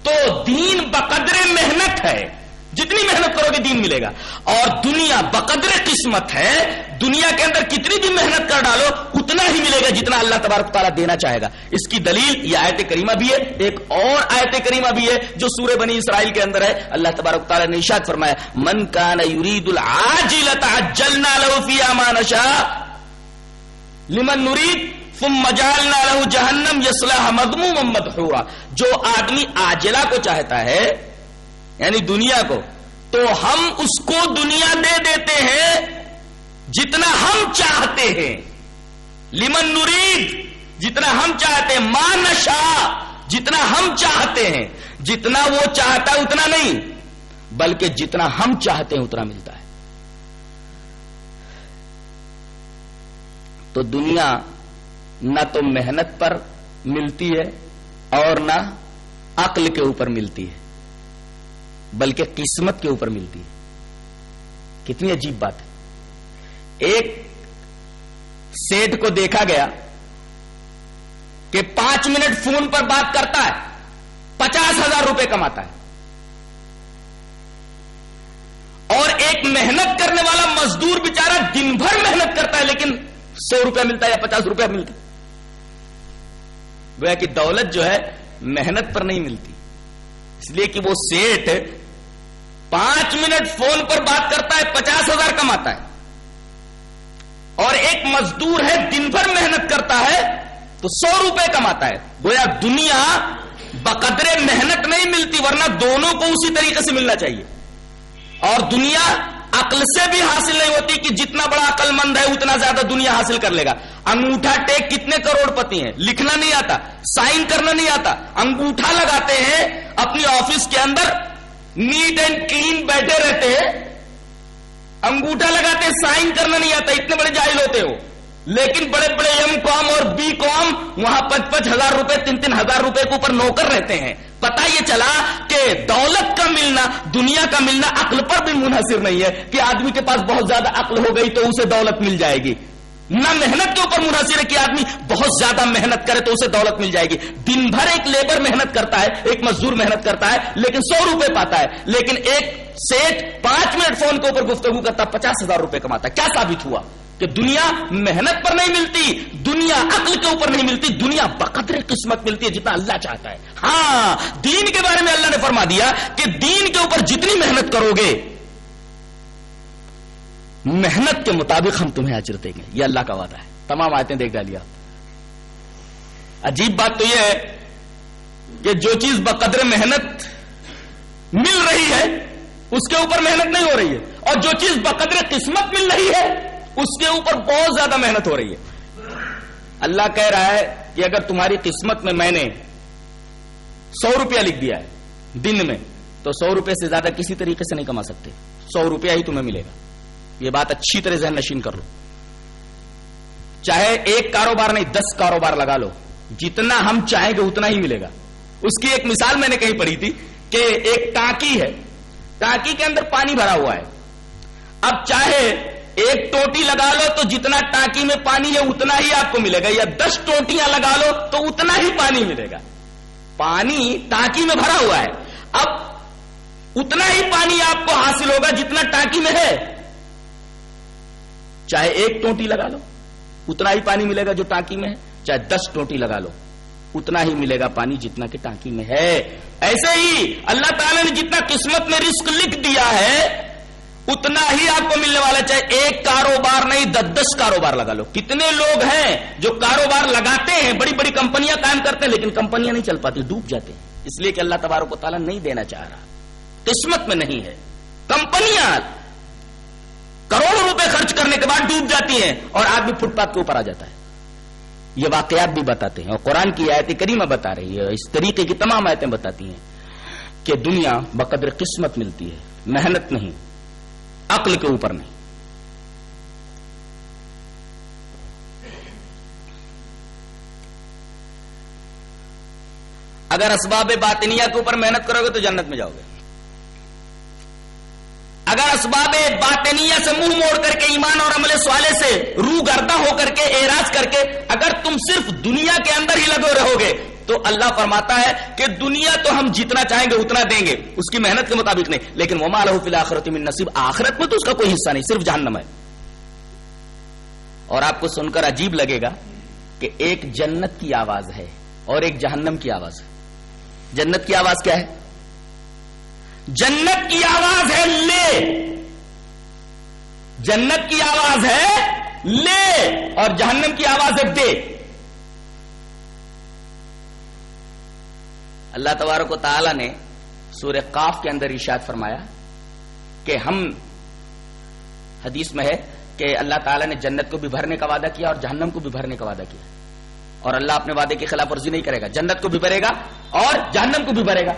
تو دین بقدر محنت ہے۔ جتنی محنت کرو گے دین ملے گا۔ اور دنیا بقدر قسمت ہے، دنیا کے اندر کتنی بھی محنت کر ڈالو، اتنا ہی ملے گا جتنا اللہ تبارک تعالیٰ دینا چاہے گا۔ اس کی دلیل یہ آیت کریمہ بھی ہے، ایک اور آیت کریمہ بھی ہے جو سورہ بنی اسرائیل کے اندر ہے۔ اللہ تبارک تعالیٰ نے ارشاد فرمایا، من کان یرید العاجلۃ عجلنا له فيها ما نشاء، لمن نريد ثم جعلنا له جهنم يصلاها مذموما مدحورا۔ جو آدمی عاجلہ کو چاہتا ہے یعنی دنیا کو تو ہم اس کو دنیا دے دیتے ہیں جتنا ہم چاہتے ہیں۔ لمن نرید، جتنا ہم چاہتے ہیں۔ ماں نشا جتنا ہم چاہتے ہیں۔ جتنا وہ چاہتا ہے اتنا نہیں، بلکہ جتنا ہم چاہتے ہیں اتنا ملتا ہے۔ تو دنیا نہ تو محنت پر ملتی ہے اور نہ عقل کے اوپر ملتی ہے۔ بلکہ قسمت کے اوپر ملتی ہے۔ کتنی عجیب بات ہے۔ ایک سیٹ کو دیکھا گیا کہ پانچ منٹ فون پر بات کرتا ہے، پچاس ہزار روپے کماتا ہے۔ اور ایک محنت کرنے والا مزدور بےچارا دن بھر محنت کرتا ہے، لیکن سو روپیہ ملتا ہے یا پچاس روپیہ ملتا ہے۔ گویا کہ دولت جو ہے، محنت پر نہیں ملتی۔ اس لیے کہ وہ سیٹ پانچ منٹ فون پر بات کرتا ہے، پچاس ہزار کماتا ہے۔ اور ایک مزدور ہے، دن بھر محنت کرتا ہے، تو سو روپے کماتا ہے۔ گویا دنیا بقدر محنت نہیں ملتی، ورنہ دونوں کو اسی طریقے سے ملنا چاہیے۔ اور دنیا عقل سے بھی حاصل نہیں ہوتی کہ جتنا بڑا عقل مند ہے، اتنا زیادہ دنیا حاصل کر لے گا۔ انگوٹھا ٹیک کتنے کروڑ پتی ہیں؟ لکھنا نہیں آتا، سائن کرنا نہیں آتا۔ انگوٹھا لگاتے ہیں اپنی آفس کے اندر نیٹ اینڈ کلین بیٹھے رہتے انگوٹھا لگاتے سائن کرنا نہیں آتا اتنے بڑے جاہل ہوتے ہو لیکن بڑے بڑے ایم کام اور بی کام وہاں پچ پچ ہزار روپے تین تین ہزار روپے کے اوپر نوکر رہتے ہیں پتا یہ چلا کہ دولت کا ملنا دنیا کا ملنا عقل پر بھی منحصر نہیں ہے کہ آدمی کے پاس بہت زیادہ عقل ہو گئی تو اسے دولت مل جائے گی نہ محنت کے اوپر منحصر ہے کہ آدمی بہت زیادہ محنت کرے تو اسے دولت مل جائے گی۔ دن بھر ایک لیبر محنت کرتا ہے، ایک مزدور محنت کرتا ہے، لیکن سو روپے پاتا ہے۔ لیکن ایک سیٹ پانچ منٹ فون کے اوپر گفتگو کرتا، پچاس ہزار روپے کماتا ہے۔ کیا ثابت ہوا؟ کہ دنیا محنت پر نہیں ملتی، دنیا عقل کے اوپر نہیں ملتی، دنیا بقدر قسمت ملتی ہے جتنا اللہ چاہتا ہے۔ ہاں دین کے بارے میں اللہ نے فرما دیا کہ دین کے اوپر جتنی محنت کرو گے محنت کے مطابق ہم تمہیں اجر دیں گے۔ یہ اللہ کا وعدہ ہے۔ تمام آیتیں دیکھ ڈالی آپ۔ عجیب بات تو یہ ہے کہ جو چیز بقدر محنت مل رہی ہے، اس کے اوپر محنت نہیں ہو رہی ہے۔ اور جو چیز بقدر قسمت مل رہی ہے، اس کے اوپر بہت زیادہ محنت ہو رہی ہے۔ اللہ کہہ رہا ہے کہ اگر تمہاری قسمت میں میں نے سو روپیہ لکھ دیا ہے دن میں، تو سو روپے سے زیادہ کسی طریقے سے نہیں کما سکتے۔ سو روپیہ ہی تمہیں ملے گا۔ یہ بات اچھی طرح ذہن نشین کر لو۔ چاہے ایک کاروبار نہیں، دس کاروبار لگا لو۔ جتنا ہم چاہیں گے اتنا ہی ملے گا۔ اس کی ایک مثال میں نے کہیں پڑھی تھی کہ ایک ٹانکی ہے۔ ٹانکی کے اندر پانی بھرا ہوا ہے۔ اب چاہے ایک ٹوٹی لگا لو تو جتنا ٹانکی میں پانی ہے، اتنا ہی آپ کو ملے گا۔ یا دس ٹوٹیاں لگا لو تو اتنا ہی پانی ملے گا۔ پانی ٹانکی میں بھرا ہوا ہے۔ اب اتنا ہی پانی آپ کو حاصل ہوگا جتنا ٹانکی میں ہے۔ چاہے ایک ٹوٹی لگا لو، اتنا ہی پانی ملے گا جو ٹانکی میں ہے، چاہے دس ٹوٹی لگا لو، اتنا ہی ملے گا پانی جتنا کہ ٹانکی میں ہے۔ ایسے ہی اللہ تعالیٰ نے جتنا قسمت میں رسک لکھ دیا ہے، اتنا ہی آپ کو ملنے والا چاہے ایک کاروبار نہیں، دس دس کاروبار لگا لو۔ کتنے لوگ ہیں جو کاروبار لگاتے ہیں، بڑی بڑی کمپنیاں قائم کرتے ہیں، لیکن کمپنیاں نہیں چل پاتی، ڈوب جاتے ہیں۔ اس لیے کہ اللہ تبارک و تعالیٰ نہیں دینا چاہ رہا۔ قسمت میں نہیں ہے۔ کمپنیاں کروڑوں روپے خرچ کرنے کے بعد ڈوب جاتی ہیں اور آدمی فٹ پاتھ کے اوپر آ جاتا ہے۔ یہ واقعات بھی بتاتے ہیں اور قرآن کی آیت کریمہ بتا رہی ہے اس طریقے کی تمام آیتیں بتاتی ہیں کہ دنیا بقدر قسمت ملتی ہے، محنت نہیں، عقل کے اوپر نہیں۔ اگر اسباب باطنیہ کے اوپر محنت کرو گے تو جنت میں جاؤ گے۔ اگر اسباب باطنیہ سے منہ موڑ کر کے ایمان اور عمل سوالے سے روح گردہ ہو کر کے اعراض کر کے اگر تم صرف دنیا کے اندر ہی لگے رہو گے، تو اللہ فرماتا ہے کہ دنیا تو ہم جتنا چاہیں گے اتنا دیں گے۔ اس کی محنت کے مطابق نہیں، لیکن وہ مالہ فی الآخرت من نصیب۔ آخرت میں تو اس کا کوئی حصہ نہیں، صرف جہنم ہے۔ اور آپ کو سن کر عجیب لگے گا کہ ایک جنت کی آواز ہے اور ایک جہنم کی آواز ہے۔ جنت کی آواز کیا ہے؟ جنت کی آواز ہے لے۔ جنت کی آواز ہے لے اور جہنم کی آواز ہے دے۔ اللہ تبارک و تعالی نے سورہ قاف کے اندر ارشاد فرمایا کہ ہم حدیث میں ہے کہ اللہ تعالیٰ نے جنت کو بھی بھرنے کا وعدہ کیا اور جہنم کو بھی بھرنے کا وعدہ کیا۔ اور اللہ اپنے وعدے کی خلاف ورزی نہیں کرے گا۔ جنت کو بھی بھرے گا اور جہنم کو بھی بھرے گا۔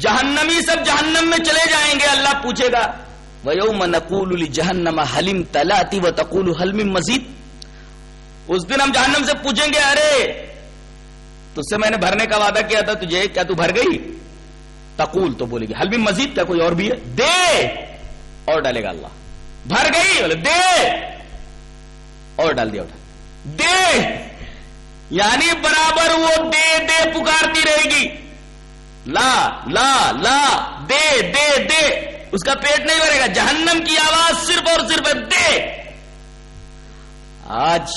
جہنمی سب جہنم میں چلے جائیں گے، اللہ پوچھے گا، وَيَوْمَ نَقُولُ لِجَهَنَّمَ حَلِمْ تَلَاتِ وَتَقُولُ حَلْمِ مزید اس دن ہم جہنم سے پوچھیں گے، ارے، تجھ سے میں نے بھرنے کا وعدہ کیا تھا، تجھے، کیا تو بھر گئی؟ تقول تو بولے گی حلمی مزید کیا کوئی اور بھی ہے؟ دے، اور ڈالے گا اللہ۔ بھر گئی، بولے، دے، اور ڈال دیا دے یعنی برابر وہ دے دے پکارتی رہے گی۔ لا لا لا، دے دے دے. اس کا پیٹ نہیں بھرے گا. جہنم کی آواز صرف اور صرف دے. آج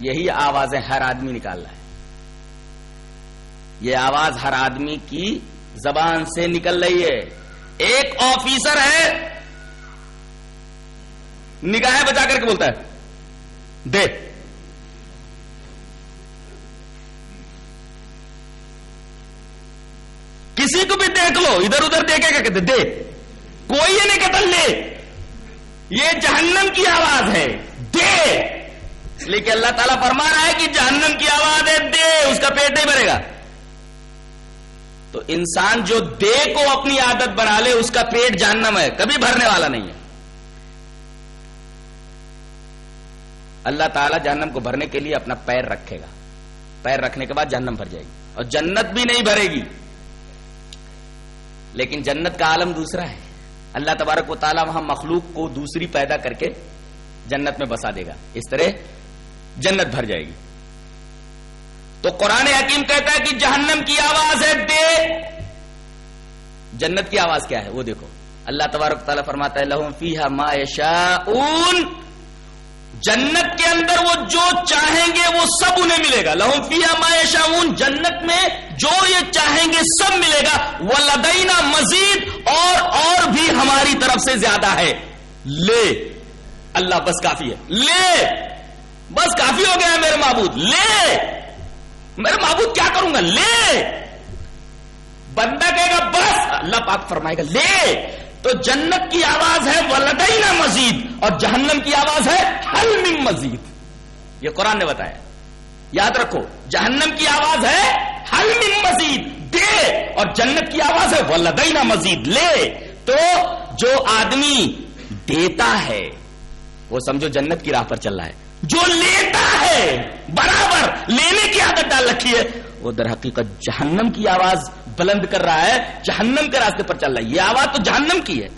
یہی آوازیں ہر آدمی نکال رہا ہے. یہ آواز ہر آدمی کی زبان سے نکل رہی ہے. ایک آفیسر ہے، نگاہیں بچا کر کے بولتا ہے. دے. کسی کو بھی دیکھ لو، ادھر ادھر دیکھے گا کہتے دے کوئی یہ نہیں کہتا لے۔ یہ جہنم کی آواز ہے، دے۔ اس لیے کہ اللہ تعالیٰ فرما رہا ہے کہ جہنم کی آواز ہے، دے۔ اس کا پیٹ نہیں بھرے گا۔ تو انسان جو دے کو اپنی عادت بنا لے، اس کا پیٹ جہنم ہے، کبھی بھرنے والا نہیں ہے۔ اللہ تعالیٰ جہنم کو بھرنے کے لیے اپنا پیر رکھے گا۔ پیر رکھنے کے بعد جہنم بھر جائے گی۔ اور جنت بھی نہیں بھرے گی۔ لیکن جنت کا عالم دوسرا ہے۔ اللہ تبارک و تعالیٰ وہاں مخلوق کو دوسری پیدا کر کے جنت میں بسا دے گا۔ اس طرح جنت بھر جائے گی۔ تو قرآن حکیم کہتا ہے کہ جہنم کی آواز ہے، دے۔ جنت کی آواز کیا ہے؟ وہ دیکھو۔ اللہ تبارک تعالیٰ فرماتا ہے، لہم فیہا ما یشاؤن جنت کے اندر وہ جو چاہیں گے وہ سب انہیں ملے گا۔ لہم فیا ما شاون جنت میں جو یہ چاہیں گے سب ملے گا۔ وہ لدینا مزید اور اور بھی ہماری طرف سے زیادہ ہے۔ لے، اللہ بس کافی ہے۔ لے، بس کافی ہو گیا میرے معبود۔ لے، میرے معبود کیا کروں گا؟ لے۔ بندہ کہے گا، بس، اللہ پاک فرمائے گا، لے۔ تو جنت کی آواز ہے ولدینا مزید اور جہنم کی آواز ہے حل من مزید۔ یہ قرآن نے بتایا۔ یاد رکھو، جہنم کی آواز ہے حل من مزید، دے، اور جنت کی آواز ہے ولدینا مزید لے۔ تو جو آدمی دیتا ہے، وہ سمجھو جنت کی راہ پر چل رہا ہے۔ جو لیتا ہے، برابر، لینے کی عادت ڈال رکھی ہے، وہ در حقیقت جہنم کی آواز بلند کر رہا ہے، جہنم کے راستے پر چل رہا ہے۔ یہ آواز تو جہنم کی ہے۔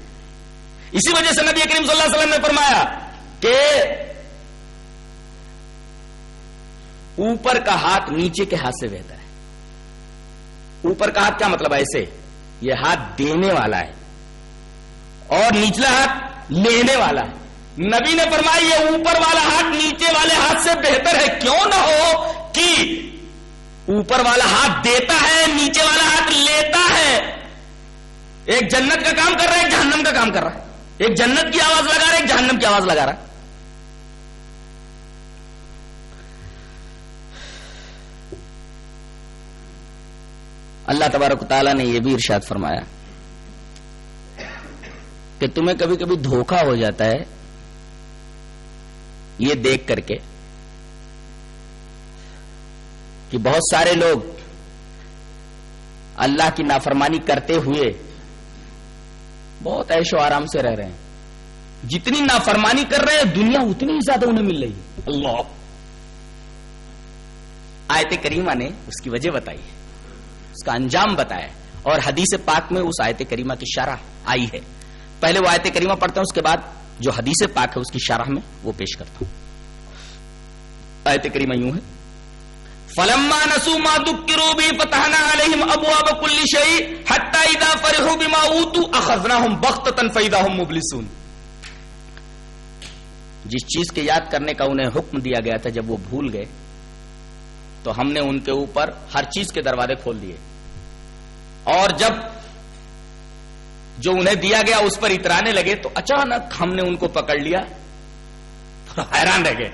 اسی وجہ سے نبی کریم صلی اللہ علیہ وسلم نے فرمایا کہ اوپر کا ہاتھ نیچے کے ہاتھ سے بہتا ہے۔ اوپر کا ہاتھ کیا مطلب ہے ایسے یہ ہاتھ دینے والا ہے۔ اور نچلا ہاتھ لینے والا ہے۔ نبی نے فرمایا، یہ اوپر والا ہاتھ نیچے والے ہاتھ سے بہتر ہے۔ کیوں نہ ہو کہ اوپر والا ہاتھ دیتا ہے، نیچے والا ہاتھ لیتا ہے۔ ایک جنت کا کام کر رہا ہے، ایک جہنم کا کام کر رہا ہے۔ ایک جنت کی آواز لگا رہا ہے، ایک جہنم کی آواز لگا رہا ہے۔ اللہ تبارک تعالیٰ نے یہ بھی ارشاد فرمایا کہ تمہیں کبھی کبھی دھوکا ہو جاتا ہے یہ دیکھ کر کے۔ کہ بہت سارے لوگ اللہ کی نافرمانی کرتے ہوئے بہت ایش و آرام سے رہ رہے ہیں۔ جتنی نافرمانی کر رہے ہیں، دنیا اتنی ہی زیادہ انہیں مل رہی ہے۔ اللہ۔ آیت کریمہ نے اس کی وجہ بتائی ہے، اس کا انجام بتایا اور حدیث پاک میں اس آیت کریمہ کی شرح آئی ہے۔ پہلے وہ آیت کریمہ پڑھتا ہوں اس کے بعد جو حدیث پاک ہے، اس کی شرح میں وہ پیش کرتا ہوں۔ آیت کریمہ یوں ہے۔ فلما نسوا ما ذكروا به فتحنا عليهم ابواب كل شيء حتى اذا فرحوا بما اوتوا اخذناهم بغتة فاذا هم مبلسون. جس چیز کے یاد کرنے کا انہیں حکم دیا گیا تھا جب وہ بھول گئے، تو ہم نے ان کے اوپر ہر چیز کے دروازے کھول دیے۔ اور جب جو انہیں دیا گیا اس پر اترانے لگے، تو اچانک ہم نے ان کو پکڑ لیا حیران رہ گئے۔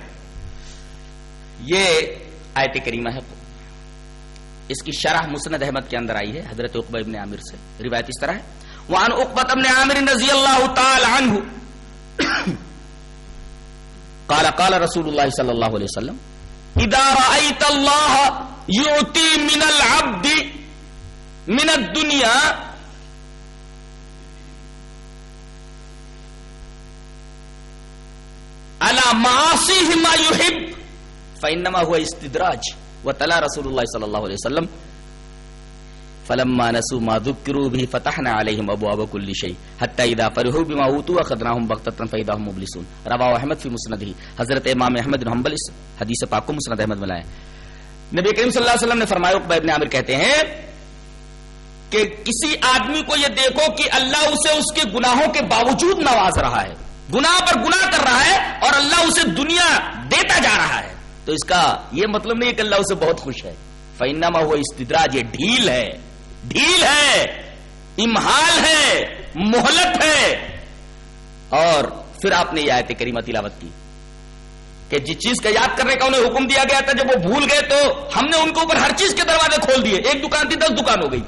یہ آیت کریمہ ہے اس کی شرح مسند احمد کے اندر آئی ہے، حضرت اقبا ابن عامر سے۔ روایت اس طرح ہے۔ وعن اقبت ابن عامر رضی اللہ تعالی عنہ۔ قال قال رسول اللہ صلی اللہ علیہ وسلم، اذا رأيت الله يعطي من العبد من الدنيا على معاصيه ما يحب فإنما هو استدراج. وتلا رسول الله صلى الله عليه وسلم. فلما نسوا ما ذكروا به، فتحنا عليهم ابواب كل شيء. حتى اذا فرحوا بما اوتوا اخذناهم بغتة فاذا هم مبلسون. رواه احمد في مسنده. حضرت امام احمد بن حنبل اس حدیث پاک کو مسند احمد میں لائے نبی کریم صلی اللہ علیہ وسلم نے فرمایا، عقبہ ابن عامر کہتے ہیں کہ کسی آدمی کو یہ دیکھو کہ اللہ اسے اس کے گناہوں کے باوجود نواز رہا ہے۔ گناہ پر گناہ کر رہا ہے اور اللہ اسے دنیا دیتا جا رہا ہے۔ تو اس کا یہ مطلب نہیں کہ اللہ اسے بہت خوش ہے۔ فینما ہوا استدراج، یہ ڈھیل ہے۔ ڈھیل ہے۔ امہال ہے۔ مہلت ہے۔ اور پھر آپ نے یہ آیت کریمہ تلاوت کی کہ جس چیز کا یاد کرنے کا انہیں حکم دیا گیا تھا، جب وہ بھول گئے تو ہم نے ان کے اوپر ہر چیز کے دروازے کھول دیے۔ ایک دکان تھی، دس دکان ہو گئی۔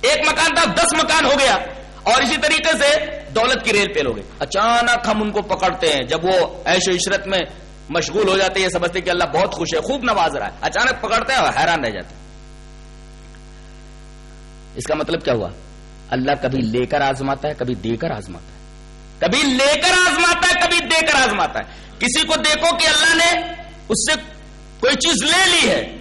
ایک مکان تھا، دس مکان ہو گیا۔ اور اسی طریقے سے دولت کی ریل پیل ہو گئی اچانک ہم ان کو پکڑتے ہیں۔ جب وہ ایش و عشرت میں مشغول ہو جاتے یہ سمجھتے کہ اللہ بہت خوش ہے، خوب نواز رہا ہے۔ اچانک پکڑتے ہیں اور حیران رہ جاتے اس کا مطلب کیا ہوا؟ اللہ کبھی لے کر آزماتا ہے، کبھی دے کر آزماتا ہے۔ کبھی لے کر آزماتا ہے، کبھی دے کر آزماتا ہے۔ کسی کو دیکھو کہ اللہ نے اس سے کوئی چیز لے لی ہے،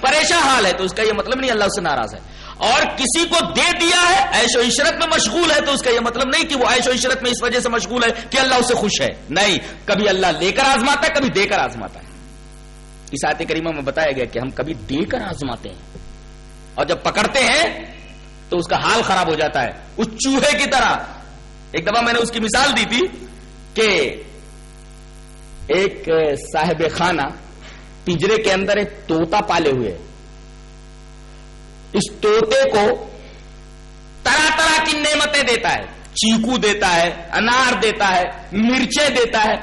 پریشان حال ہے، تو اس کا یہ مطلب نہیں، اللہ اس سے ناراض ہے۔ اور کسی کو دے دیا ہے ایش و عشرت میں مشغول ہے تو اس کا یہ مطلب نہیں کہ وہ ایش و عشرت میں اس وجہ سے مشغول ہے کہ اللہ اسے خوش ہے۔ نہیں، کبھی اللہ لے کر آزماتا ہے، کبھی دے کر آزماتا ہے۔ اس آیت کریمہ میں بتایا گیا کہ ہم کبھی دے کر آزماتے ہیں۔ اور جب پکڑتے ہیں تو اس کا حال خراب ہو جاتا ہے۔ اس چوہے کی طرح۔ ایک دفعہ میں نے اس کی مثال دی تھی کہ ایک صاحب خانہ پنجرے کے اندر ایک توتا پالے ہوئے۔ اس توتے کو طرح طرح کی نعمتیں دیتا ہے، چیکو دیتا ہے، انار دیتا ہے، مرچیں دیتا ہے،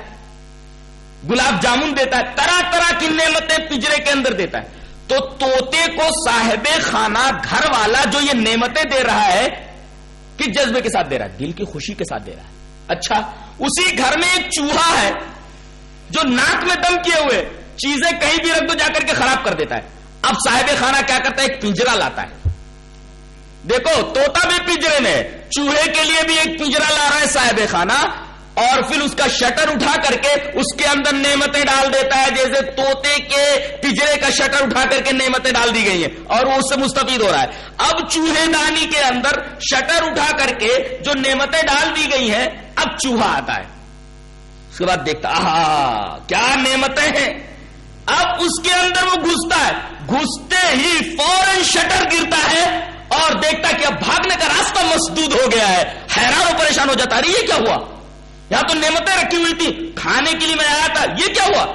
گلاب جامن دیتا ہے، طرح طرح کی نعمتیں پنجرے کے اندر دیتا ہے۔ تو توتے کو صاحب خانہ گھر والا جو یہ نعمتیں دے رہا ہے، کس جذبے کے ساتھ دے رہا ہے؟ دل کی خوشی کے ساتھ دے رہا ہے۔ اچھا اسی گھر میں ایک چوہا ہے جو ناک میں دم کیے ہوئے چیزیں کہیں بھی رکھ دو، جا کر کے خراب کر دیتا ہے۔ اب صاحب خانہ کیا کرتا ہے؟ ایک پنجرا لاتا ہے۔ دیکھو توتا بھی پنجرے میں چوہے کے لیے بھی ایک پنجرا لا رہا ہے صاحب خانہ۔ اور پھر اس کا شٹر اٹھا کر کے اس کے اندر نعمتیں ڈال دیتا ہے۔ جیسے توتے کے پجرے کا شٹر اٹھا کر کے نعمتیں ڈال دی گئی ہیں۔ اور وہ اس سے مستفید ہو رہا ہے۔ اب چوہے دانی کے اندر شٹر اٹھا کر کے جو نعمتیں ڈال دی گئی ہیں، اب چوہا آتا ہے۔ اس کے بعد دیکھتا، آہا، کیا نعمتیں ہیں؟ اب اس کے اندر وہ گھستا ہے۔ گھستے ہی فوراً شٹر گرتا ہے اور دیکھتا کہ اب بھاگنے کا راستہ مسدود ہو گیا ہے۔ حیران و پریشان ہو جاتا ارے، یہ کیا ہوا؟ یہاں تو نعمتیں رکھی ہوئی تھی کھانے کے لیے میں آیا تھا۔ یہ کیا ہوا؟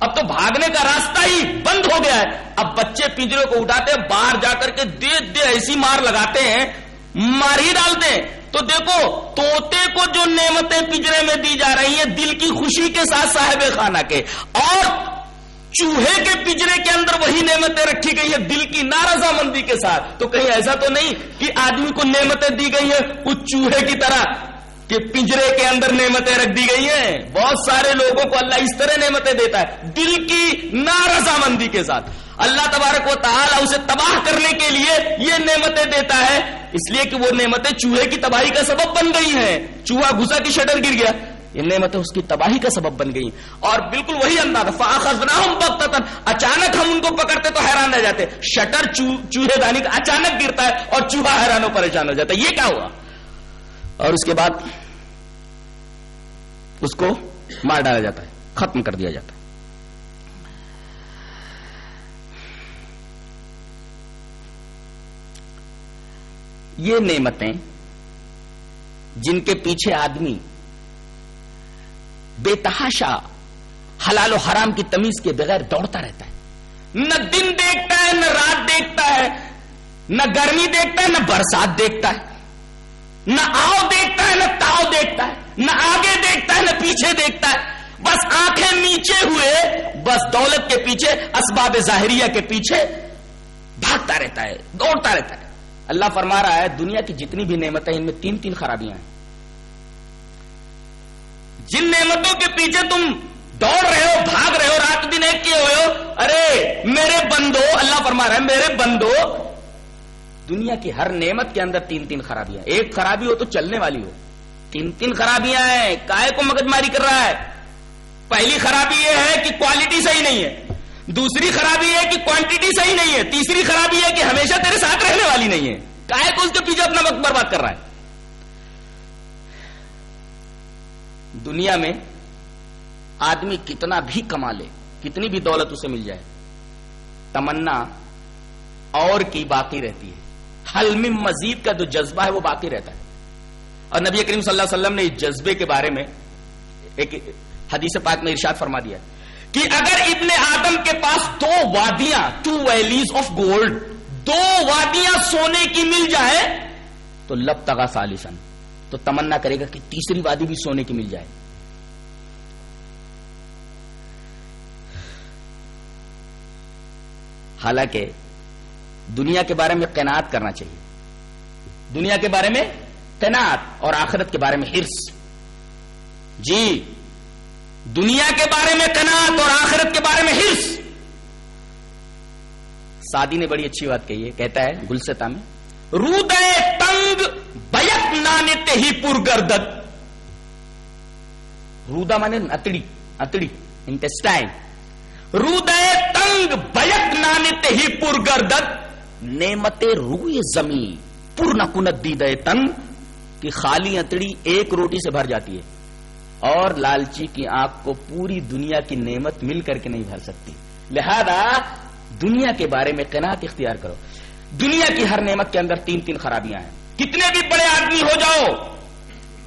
اب تو بھاگنے کا راستہ ہی بند ہو گیا ہے۔ اب بچے پنجرے کو اٹھاتے ہیں، باہر جا کر کے دے دے ایسی مار لگاتے ہیں، مار ہی ڈالتے ہیں تو دیکھو توتے کو جو نعمتیں پنجرے میں دی جا رہی ہیں، دل کی خوشی کے ساتھ صاحب خانہ کے۔ اور چوہے کے پنجرے کے اندر وہی نعمتیں رکھی گئی ہیں، دل کی نارضا مندی کے ساتھ۔ تو کہیں ایسا تو نہیں کہ آدمی کو نعمتیں دی گئی ہیں، اس چوہے کی طرح کہ پنجرے کے اندر نعمتیں رکھ دی گئی ہیں۔ بہت سارے لوگوں کو اللہ اس طرح نعمتیں دیتا ہے، دل کی نارضامندی کے ساتھ۔ اللہ تبارک و تعالی اسے تباہ کرنے کے لیے یہ نعمتیں دیتا ہے۔ اس لیے کہ وہ نعمتیں چوہے کی تباہی کا سبب بن گئی ہیں۔ چوہا گھسا کی شٹر گر گیا۔ یہ نعمتیں اس کی تباہی کا سبب بن گئی اور بالکل وہی انداز اچانک ہم ان کو پکڑتے تو حیران رہ جاتے۔ شٹر چوہے دانی کا اچانک گرتا ہے اور چوہا حیران و پریشان ہو جاتا ہے۔ یہ کیا ہوا؟ اور اس کے بعد اس کو مار ڈالا جاتا ہے۔ ختم کر دیا جاتا ہے۔ یہ نعمتیں جن کے پیچھے آدمی بے تحاشا حلال و حرام کی تمیز کے بغیر دوڑتا رہتا ہے۔ نہ دن دیکھتا ہے، نہ رات دیکھتا ہے، نہ گرمی دیکھتا ہے، نہ برسات دیکھتا ہے۔ نہ آؤ دیکھتا ہے، نہ تاؤ دیکھتا ہے، نہ آگے دیکھتا ہے، نہ پیچھے دیکھتا ہے۔ بس آنکھیں نیچے ہوئے، بس دولت کے پیچھے، اسباب ظاہریہ کے پیچھے بھاگتا رہتا ہے، دوڑتا رہتا ہے۔ اللہ فرما رہا ہے، دنیا کی جتنی بھی نعمتیں ان میں تین تین خرابیاں ہیں۔ جن نعمتوں کے پیچھے تم دوڑ رہے ہو، بھاگ رہے ہو، رات دن ایک کیے ہوئے ہو، ارے، میرے بندو، اللہ فرما رہا ہے، میرے بندو، دنیا کی ہر نعمت کے اندر تین تین خرابیاں۔ ایک خرابی ہو تو چلنے والی ہو۔ تین تین خرابیاں ہیں، کائے کو مگج ماری کر رہا ہے۔ پہلی خرابی یہ ہے کہ کوالٹی صحیح نہیں ہے۔ دوسری خرابی ہے کہ کوانٹٹی صحیح نہیں ہے۔ تیسری خرابی ہے کہ ہمیشہ تیرے ساتھ رہنے والی نہیں ہے۔ کائے کو اس کے پیچھے اپنا وقت برباد کر رہا ہے۔ دنیا میں آدمی کتنا بھی کما لے، کتنی بھی دولت اسے مل جائے، تمنا اور کی باقی رہتی ہے۔ حلم مزید کا جو جذبہ ہے وہ باقی رہتا ہے۔ اور نبی کریم صلی اللہ علیہ وسلم نے اس جذبے کے بارے میں ایک حدیث پاک میں ارشاد فرما دیا کہ اگر ابن آدم کے پاس دو وادیاں ٹو ویلیز آف گولڈ دو وادیاں سونے کی مل جائے، تو لب تگا سالسن تو تمنا کرے گا کہ تیسری وادی بھی سونے کی مل جائے۔ حالانکہ دنیا کے بارے میں قینات کرنا چاہیے۔ دنیا کے بارے میں قینات اور آخرت کے بارے میں ہرس جی دنیا کے بارے میں قینات اور آخرت کے بارے میں ہرس سادی نے بڑی اچھی بات کہی ہے، کہتا ہے گلستا میں رودے تنگ بیک نانت ہی پور گردت رودا مانے اتڑی اتڑی انٹسٹائن رودے تنگ بیک نانت ہی پور گردت نعمت روئے زمین، پور نہ کنت تنگ کہ خالی اتڑی ایک روٹی سے بھر جاتی ہے۔ اور لالچی کی آنکھ کو پوری دنیا کی نعمت مل کر کے نہیں بھر سکتی۔ لہذا دنیا کے بارے میں قناعت اختیار کرو۔ دنیا کی ہر نعمت کے اندر تین تین خرابیاں ہیں۔ کتنے بھی بڑے آدمی ہو جاؤ،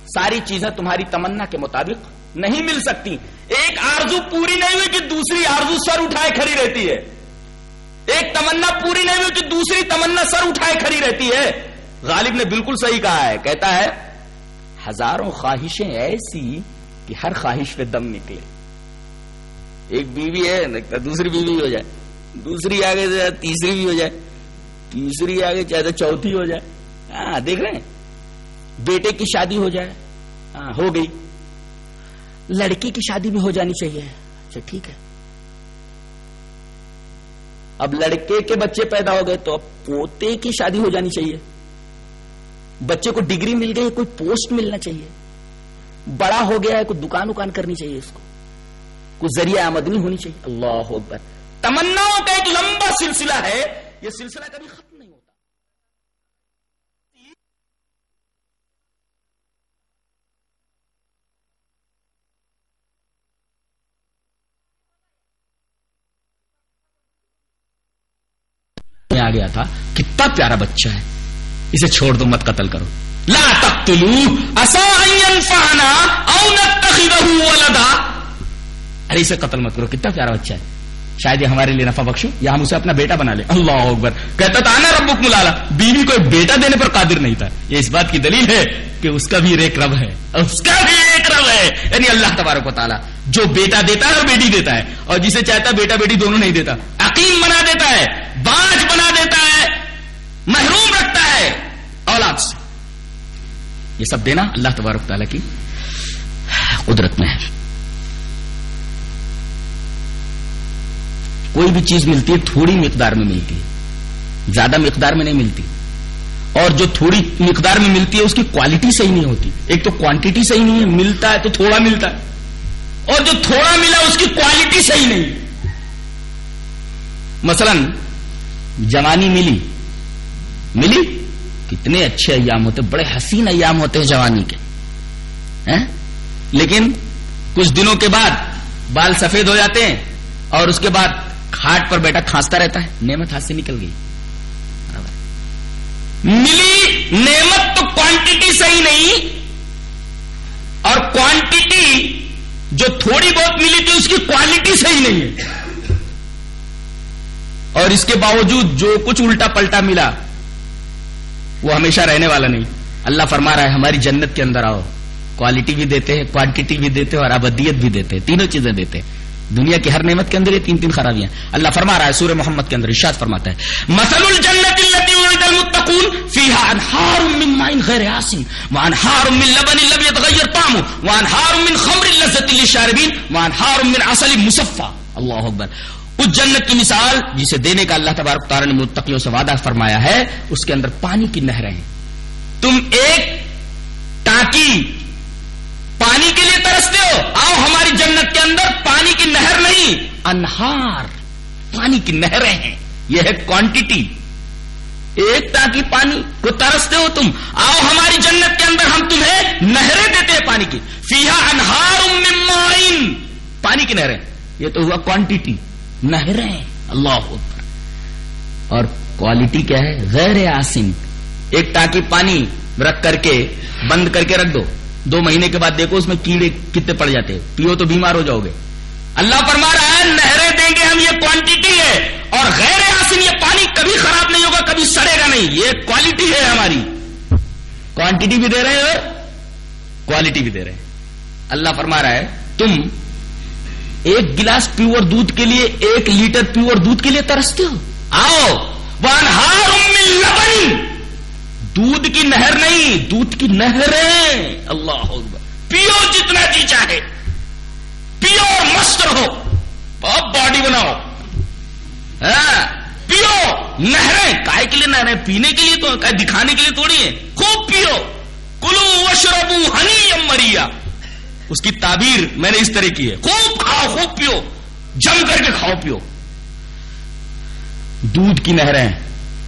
ساری چیزیں تمہاری تمنا کے مطابق نہیں مل سکتی۔ ایک آرزو پوری نہیں ہوئی کہ دوسری آرزو سر اٹھائے کھڑی رہتی ہے۔ ایک تمنا پوری نہیں ہوئی کہ دوسری تمنا سر اٹھائے کھڑی رہتی ہے۔ غالب نے بالکل صحیح کہا ہے، کہتا ہے، ہزاروں خواہشیں ایسی کہ ہر خواہش پہ دم نکلے۔ ایک بیوی ہے، دوسری بیوی ہو جائے، دوسری آگے تیسری بھی ہو جائے۔ تیسری آگے چاہے تو چوتھی ہو جائے۔ ہاں دیکھ رہے ہیں۔ بیٹے کی شادی ہو جائے۔ ہاں ہو گئی۔ لڑکی کی شادی بھی ہو جانی چاہیے۔ اچھا ٹھیک ہے۔ اب لڑکے کے بچے پیدا ہو گئے تو اب پوتے کی شادی ہو جانی چاہیے۔ بچے کو ڈگری مل گئی، کوئی پوسٹ ملنا چاہیے۔ بڑا ہو گیا ہے، کوئی دکان وکان کرنی چاہیے اس کو۔ کوئی ذریعہ آمدنی ہونی چاہیے۔ اللہ اکبر۔ تمناؤں کا ایک لمبا سلسلہ ہے۔ یہ سلسلہ کبھی ختم نہیں ہوتا۔ آ گیا تھا کتنا پیارا بچہ ہے۔ اسے چھوڑ دو، مت قتل کرو۔ لا تقتلو اسا ان ينفعنا او نتخذه ولدا۔ ارے، اسے قتل مت کرو، کتنا پیارا بچہ ہے۔ شاید یہ ہمارے لیے نفع بخشو یا ہم اسے اپنا بیٹا بنا لے اللہ اکبر۔ کہتا تھا نا ربک ملالا بیوی کو بیٹا دینے پر قادر نہیں تھا۔ یہ اس بات کی دلیل ہے کہ اس کا بھی ایک رب ہے۔ اس کا بھی ایک رب ہے۔ یعنی اللہ تبارک و تعالیٰ۔ جو بیٹا دیتا ہے اور بیٹی دیتا ہے۔ اور جسے چاہتا بیٹا بیٹی دونوں نہیں دیتا۔ عقیم بنا دیتا ہے بانج بنا دیتا ہے، محروم رکھتا ہے اولاد سے۔ یہ سب دینا اللہ تبارک تعالیٰ کی قدرت میں ہے۔ کوئی بھی چیز ملتی ہے، تھوڑی مقدار میں ملتی ہے۔ زیادہ مقدار میں نہیں ملتی۔ اور جو تھوڑی مقدار میں ملتی ہے، اس کی کوالٹی صحیح نہیں ہوتی۔ ایک تو کوانٹٹی صحیح نہیں ہے، ملتا ہے تو تھوڑا ملتا ہے۔ اور جو تھوڑا ملا، اس کی کوالٹی صحیح نہیں۔ مثلا، جوانی ملی۔ ملی؟ کتنے اچھے ایام ہوتے، بڑے حسین ایام ہوتے ہیں جوانی کے۔ لیکن کچھ دنوں کے بعد بال سفید ہو جاتے ہیں اور اس کے بعد کھاٹ پر بیٹا کھانستا رہتا ہے، نعمت ہاتھ سے نکل گئی۔ ملی نعمت تو کوانٹٹی صحیح نہیں، اور کوانٹٹی جو تھوڑی بہت ملی تھی اس کی کوالٹی صحیح نہیں ہے۔ اور اس کے باوجود جو کچھ الٹا پلٹا ملا، وہ ہمیشہ رہنے والا نہیں۔ اللہ فرما رہا ہے، ہماری جنت کے اندر آؤ۔ کوالٹی بھی دیتے ہیں کوانٹٹی بھی دیتے ہیں، اور ابدیت بھی دیتے ہیں۔ تینوں چیزیں دیتے ہیں۔ دنیا کی ہر نعمت کے اندر یہ تین تین خرابیاں اللہ فرما رہا ہے سورہ محمد کے اندر، ارشاد فرماتا ہے۔ مثل الجنت التي وعد المتقون فيها انهار من ماء غير آسن وانهار من لبن لم يتغير طعمه وانهار من خمر لذة للشاربين وانهار من عسل مصفى۔ اللہ اکبر۔ اس جنت کی مثال جسے دینے کا اللہ تبارک تعالی نے متقیوں سے وعدہ فرمایا ہے، اس کے اندر پانی کی نہریں ہیں۔ تم ایک ٹانکی پانی کے لیے ترستے ہو۔ آؤ ہماری جنت کے اندر پانی کی نہر نہیں، انہار۔ پانی کی نہریں ہیں۔ یہ ہے کوانٹٹی ایک ٹانکی پانی کو ترستے ہو تم۔ آؤ ہماری جنت کے اندر ہم تمہیں نہریں دیتے ہیں پانی کی۔ فیحا انہار پانی کی نہریں۔ یہ تو ہوا کوانٹٹی نہریں۔ اللہ اور کوالٹی کیا ہے؟ غیر آسن ایک ٹانکی پانی رکھ کر کے، بند کر کے رکھ دو۔ دو مہینے کے بعد دیکھو اس میں کیڑے کتنے پڑ جاتے ہیں۔ پیو تو بیمار ہو جاؤ گے۔ اللہ فرما رہا ہے، نہریں دیں گے ہم، یہ کوانٹٹی ہے۔ اور غیر حاصل یہ پانی کبھی خراب نہیں ہوگا، کبھی سڑے گا نہیں۔ یہ کوالٹی ہے ہماری۔ کوانٹٹی بھی دے رہے ہیں اور کوالٹی بھی دے رہے ہیں۔ اللہ فرما رہا ہے، تم ایک گلاس پیور دودھ کے لیے، ایک لیٹر پیور دودھ کے لیے ترستے ہو۔ آؤ۔ لبن دودھ کی نہر نہیں، دودھ کی نہریں۔ اللہ پیو جتنا جی چاہے۔ پیو اور مست رہو۔ بہت باڈی بناؤ۔ ہاں، پیو۔ نہریں۔ کائے کے لیے نہریں، پینے کے لیے تو دکھانے کے لیے تھوڑی ہے خوب پیو۔ کلو وشربو ہنی مریا اس کی تعبیر میں نے اس طرح کی ہے۔ خوب کھاؤ، خوب پیو۔ جم کر کے کھاؤ پیو۔ دودھ کی نہریں۔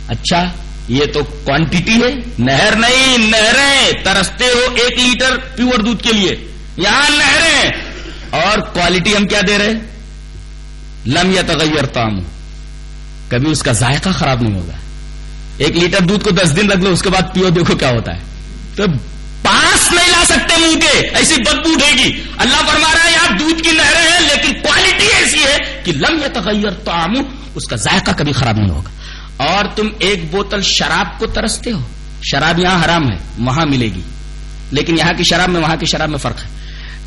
اچھا یہ تو کوانٹٹی ہے۔ نہر نہیں، نہریں ترستے ہو ایک لیٹر پیور دودھ کے لیے۔ یہاں نہریں۔ اور کوالٹی ہم کیا دے رہے لم یا تغیر تام کبھی اس کا ذائقہ خراب نہیں ہوگا۔ ایک لیٹر دودھ کو دس دن رکھ لو، اس کے بعد پیو دیکھو کیا ہوتا ہے۔ تو پانچ نہیں لا سکتے منہ کے، ایسی بدبو اٹھے گی۔ اللہ فرما رہا ہے یہاں دودھ کی نہریں ہیں، لیکن کوالٹی ایسی ہے کہ لم تغیر تو اس کا ذائقہ کبھی خراب نہیں ہوگا۔ اور تم ایک بوتل شراب کو ترستے ہو۔ شراب یہاں حرام ہے، وہاں ملے گی۔ لیکن یہاں کی شراب میں، وہاں کی شراب میں فرق ہے۔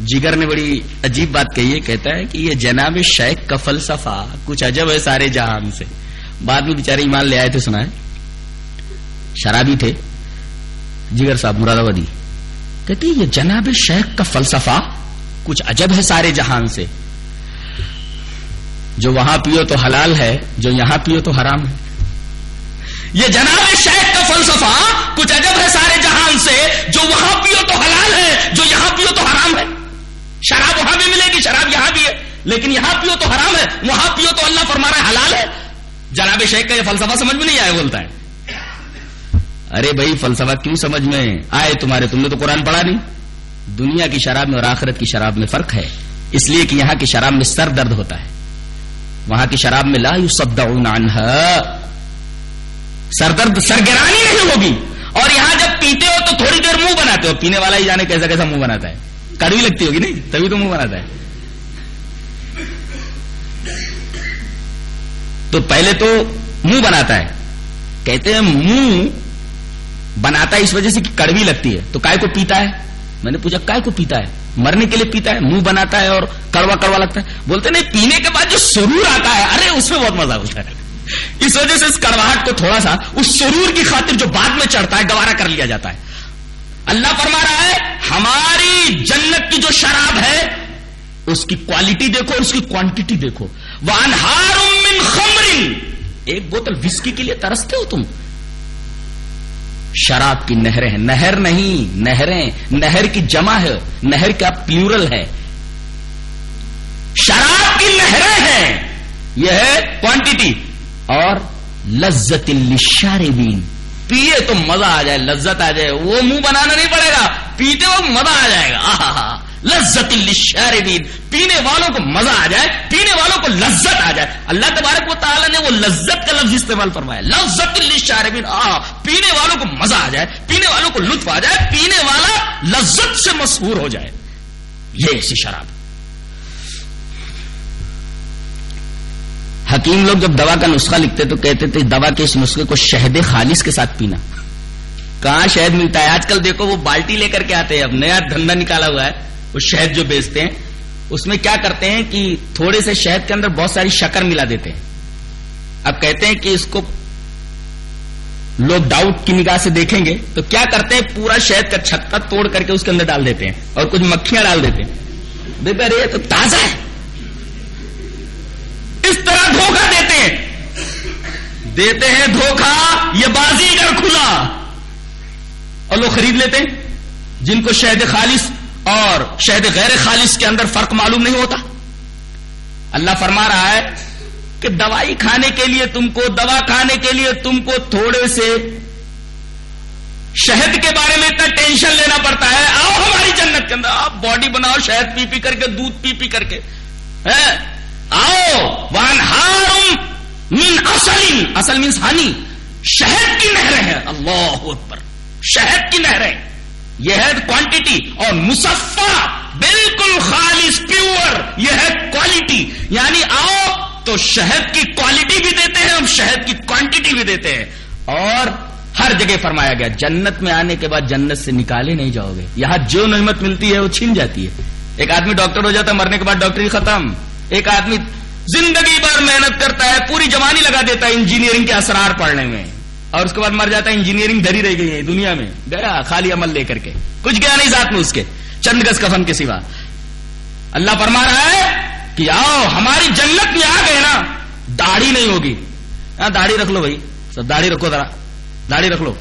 جگر نے بڑی عجیب بات کہی ہے، کہتا ہے کہ یہ جناب شیخ کا فلسفہ، کچھ عجب ہے سارے جہان سے۔ بعد میں بےچارے ایمان لے آئے تھے سنا ہے شرابی تھے۔ جگر صاحب مراد آبادی۔ کہتے یہ جناب شیخ کا فلسفہ کچھ عجب ہے سارے جہان سے۔ جو وہاں پیو تو حلال ہے، جو یہاں پیو تو حرام ہے۔ یہ جناب شیخ کا فلسفہ، کچھ عجب ہے سارے جہان سے، جو وہاں پیو تو حلال ہے، جو یہاں پیو تو حرام ہے۔ شراب وہاں بھی ملے گی، شراب یہاں بھی ہے۔ لیکن یہاں پیو تو حرام ہے، وہاں پیو تو اللہ فرما رہا ہے حلال ہے۔ جناب شیخ کا یہ فلسفہ سمجھ میں نہیں آیا، بولتا ہے۔ ارے بھائی، فلسفہ کیوں سمجھ میں آئے؟ تمہارے، تم نے تو قرآن پڑھا نہیں۔ دنیا کی شراب میں اور آخرت کی شراب میں فرق ہے۔ اس لیے کہ یہاں کی شراب میں سر درد ہوتا ہے۔ وہاں کی شراب میں لا یصدعون عنها سر درد سرگرانی نہیں ہوگی۔ اور یہاں جب پیتے ہو تو تھوڑی دیر منہ بناتے ہو۔ پینے والا ہی جانے کیسا کیسا منہ بناتا ہے۔ کڑوی لگتی ہوگی نہیں؟ تبھی تو منہ بناتا ہے۔ تو پہلے تو منہ بناتا ہے۔ کہتے ہیں منہ بناتا ہے اس وجہ سے کہ کڑوی لگتی ہے۔ تو کائے کو پیتا ہے؟ میں نے پوچھا، کائے کو پیتا ہے؟ مرنے کے لیے پیتا ہے؟ منہ بناتا ہے اور کڑوا کڑوا لگتا ہے؟ بولتے نہیں، پینے کے بعد جو سرور آتا ہے، ارے، اس میں بہت مزہ ہوتا ہے۔ اس وجہ سے اس کڑواہٹ کو تھوڑا سا اس سرور کی خاطر جو بعد میں چڑھتا ہے، گوارا کر لیا جاتا ہے۔ اللہ فرما رہا ہے، ہماری جنت کی جو شراب ہے، اس کی کوالٹی دیکھو، اس کی کوانٹٹی دیکھو۔ وہ انہار خمرن ایک بوتل وسکی کے لیے ترستے ہو تم؟ شراب کی نہریں ہیں۔ نہر نہیں، نہریں۔ نہر کی جمع ہے۔ نہر کا پلورل ہے؟ شراب کی نہریں ہیں۔ یہ ہے کوانٹٹی اور لذت للشاربین۔ پیے تو مزہ آ جائے، لذت آ جائے۔ وہ منہ بنانا نہیں پڑے گا۔ پیتے ہو مزہ آ جائے گا۔ لذت للشاربین۔ پینے والوں کو مزہ آ جائے، پینے والوں کو لذت آ جائے۔ اللہ تبارک و تعالیٰ نے وہ لذت کا لفظ استعمال فرمایا۔ لذت للشاربین آ پینے والوں کو مزہ آ جائے، پینے والوں کو لطف آ جائے، پینے والا لذت سے مسحور ہو جائے۔ یہ ایسی شراب۔ حکیم لوگ جب دوا کا نسخہ لکھتے تو کہتے تھے دوا کے اس نسخے کو شہد خالص کے ساتھ پینا۔ کہاں شہد ملتا ہے؟ آج کل دیکھو وہ بالٹی لے کر کے آتے ہیں، اب نیا دھندا نکالا ہوا ہے، وہ شہد جو بیچتے ہیں، اس میں کیا کرتے ہیں کہ تھوڑے سے شہد کے اندر بہت ساری شکر ملا دیتے ہیں۔ اب کہتے ہیں کہ اس کو لوگ ڈاؤٹ کی نگاہ سے دیکھیں گے، تو کیا کرتے ہیں؟ پورا شہد کا چھتا توڑ کر کے اس کے اندر ڈال دیتے ہیں اور کچھ مکھیاں ڈال دیتے ہیں۔ دیکھا رہے تو تازہ ہے۔ اس طرح دھوکہ دیتے ہیں۔ دیتے ہیں دھوکہ، یہ بازی کر کھلا۔ اور لوگ خرید لیتے ہیں۔ جن کو شہد خالص اور شہد غیر خالص کے اندر فرق معلوم نہیں ہوتا۔ اللہ فرما رہا ہے کہ دوائی کھانے کے لیے تم کو، دوا کھانے کے لیے تم کو تھوڑے سے شہد کے بارے میں اتنا ٹینشن لینا پڑتا ہے۔ آؤ ہماری جنت کے اندر، آپ باڈی بناؤ، شہد پی پی کر کے، دودھ پی پی کر کے۔ ہاں؟ آؤ وان ہارم مین اصل اصل مینس ہانی شہد کی نہریں ہیں۔ اللہ اکبر۔ شہد کی نہریں۔ یہ ہے کوانٹٹی اور مصفہ بالکل خالص پیور یہ ہے کوالٹی یعنی آؤ، تو شہد کی کوالٹی بھی دیتے ہیں، ہم شہد کی کوانٹٹی بھی دیتے ہیں۔ اور ہر جگہ فرمایا گیا، جنت میں آنے کے بعد جنت سے نکالے نہیں جاؤ گے۔ یہاں جو نعمت ملتی ہے، وہ چھین جاتی ہے۔ ایک آدمی ڈاکٹر ہو جاتا ہے مرنے کے بعد ڈاکٹری ختم۔ ایک آدمی زندگی بھر محنت کرتا ہے، پوری جوانی لگا دیتا ہے انجینئرنگ کے اثرار پڑھنے میں۔ اور اس کے بعد مر جاتا ہے، انجینئرنگ دھری رہ گئی ہے دنیا میں۔ گیا خالی عمل لے کر کے۔ کچھ گیا نہیں ذات میں اس کے، چند گز کفن کے سوا۔ اللہ فرما رہا ہے کہ آؤ، ہماری جنت میں آ گئے نا، داڑھی نہیں ہوگی۔ ہاں، داڑھی رکھ لو بھائی۔ سب داڑھی رکھو ذرا۔ داڑھی رکھ لو۔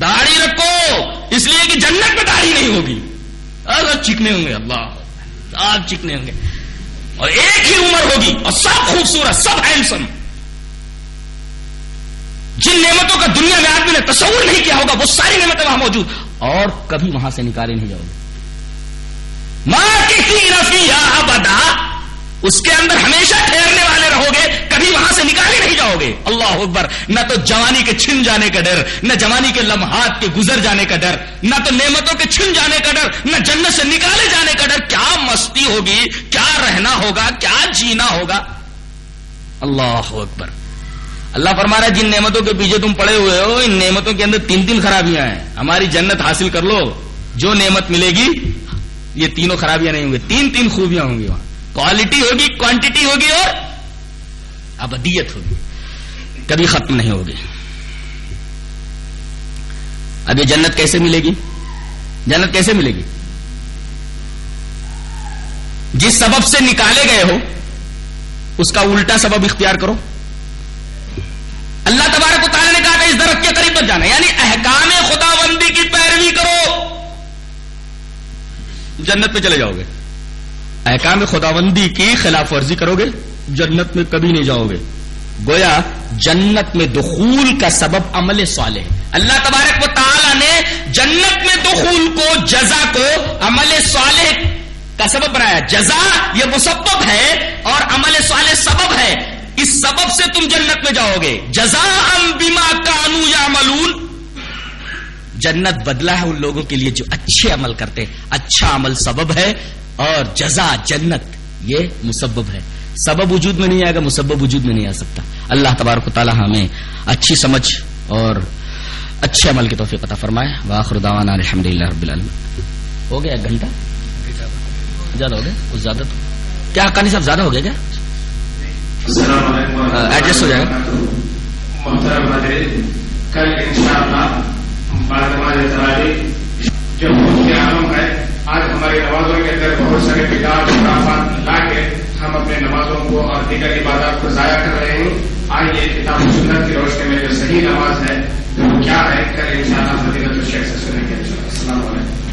داڑھی رکھو، اس لیے کہ جنت میں داڑھی نہیں ہوگی۔ چکنے ہوں گے، اللہ۔ آپ چکنے ہوں گے۔ اور ایک ہی عمر ہوگی اور سب خوبصورت، سب ہینڈسم جن نعمتوں کا دنیا میں آدمی نے تصور نہیں کیا ہوگا، وہ ساری نعمتیں وہاں موجود۔ اور کبھی وہاں سے نکالے نہیں جاؤ گے۔ ماں کی رفیع بدا اس کے اندر ہمیشہ ٹھہرنے والے رہو گے۔ کبھی وہاں سے نکالے نہیں جاؤ گے۔ اللہ اکبر، نہ تو جوانی کے چھن جانے کا ڈر، نہ جوانی کے لمحات کے گزر جانے کا ڈر، نہ تو نعمتوں کے چھن جانے کا ڈر، نہ جنت سے نکالے جانے کا ڈر۔ کیا مستی ہوگی، کیا رہنا ہوگا، کیا جینا ہوگا؟ اللہ اکبر۔ اللہ فرما رہا ہے، جن نعمتوں کے پیچھے تم پڑے ہوئے ہو، ان نعمتوں کے اندر تین تین خرابیاں ہیں۔ ہماری جنت حاصل کر لو، جو نعمت ملے گی، یہ تینوں خرابیاں نہیں ہوں گی، تین تین خوبیاں ہوں گی وہاں۔ کوالٹی ہوگی کوانٹٹی ہوگی اور ابدیت ہوگی، کبھی ختم نہیں ہوگی۔ اب یہ جنت کیسے ملے گی؟ جنت کیسے ملے گی؟ جس سبب سے نکالے گئے ہو، اس کا الٹا سبب اختیار کرو۔ اللہ تبارک و تعالیٰ نے کہا کہ اس درخت کے قریب مت جانا یعنی احکام خدا بندی کی پیروی کرو۔ جنت میں چلے جاؤ گے۔ احکام خداوندی کی خلاف ورزی کرو گے۔ جنت میں کبھی نہیں جاؤ گے۔ گویا جنت میں دخول کا سبب عمل صالح اللہ تبارک و تعالی نے جنت میں دخول کو، جزا کو عمل صالح کا سبب بنایا۔ جزا یہ مسبب ہے اور عمل صالح سبب ہے۔ اس سبب سے تم جنت میں جاؤ گے۔ جزا ام بیما کانو یا ملون جنت بدلا ہے ان لوگوں کے لیے جو اچھے عمل کرتے اچھا عمل سبب ہے اور جزا جنت یہ مسبب ہے۔ سبب وجود میں نہیں آئے گا مسبب وجود میں نہیں آ سکتا۔ اللہ تبارک و تعالی ہمیں اچھی سمجھ اور اچھے عمل کی توفیق عطا فرمائے۔ واخر دعوانا الحمد للہ رب العالمین۔ ہو گیا ایک گھنٹہ؟ زیادہ ہو گیا؟ کچھ زیادہ تو؟ کیا حقانی صاحب زیادہ ہو گیا کیا؟ ایڈجسٹ ہو جائے گا۔ کل انشاءاللہ ہمارے جو ہے آج ہماری نمازوں کے اندر بہت سارے بگاڑ خرافات لا کے ہم اپنے نمازوں کو اور دیگر عبادات کو ضائع کر رہے ہیں۔ آئیے کتاب سنت کی روشنی میں جو صحیح نماز ہے وہ کیا ہے، کل انشاءاللہ فضیلت الشیخ سے سنیں گے۔ السلام علیکم۔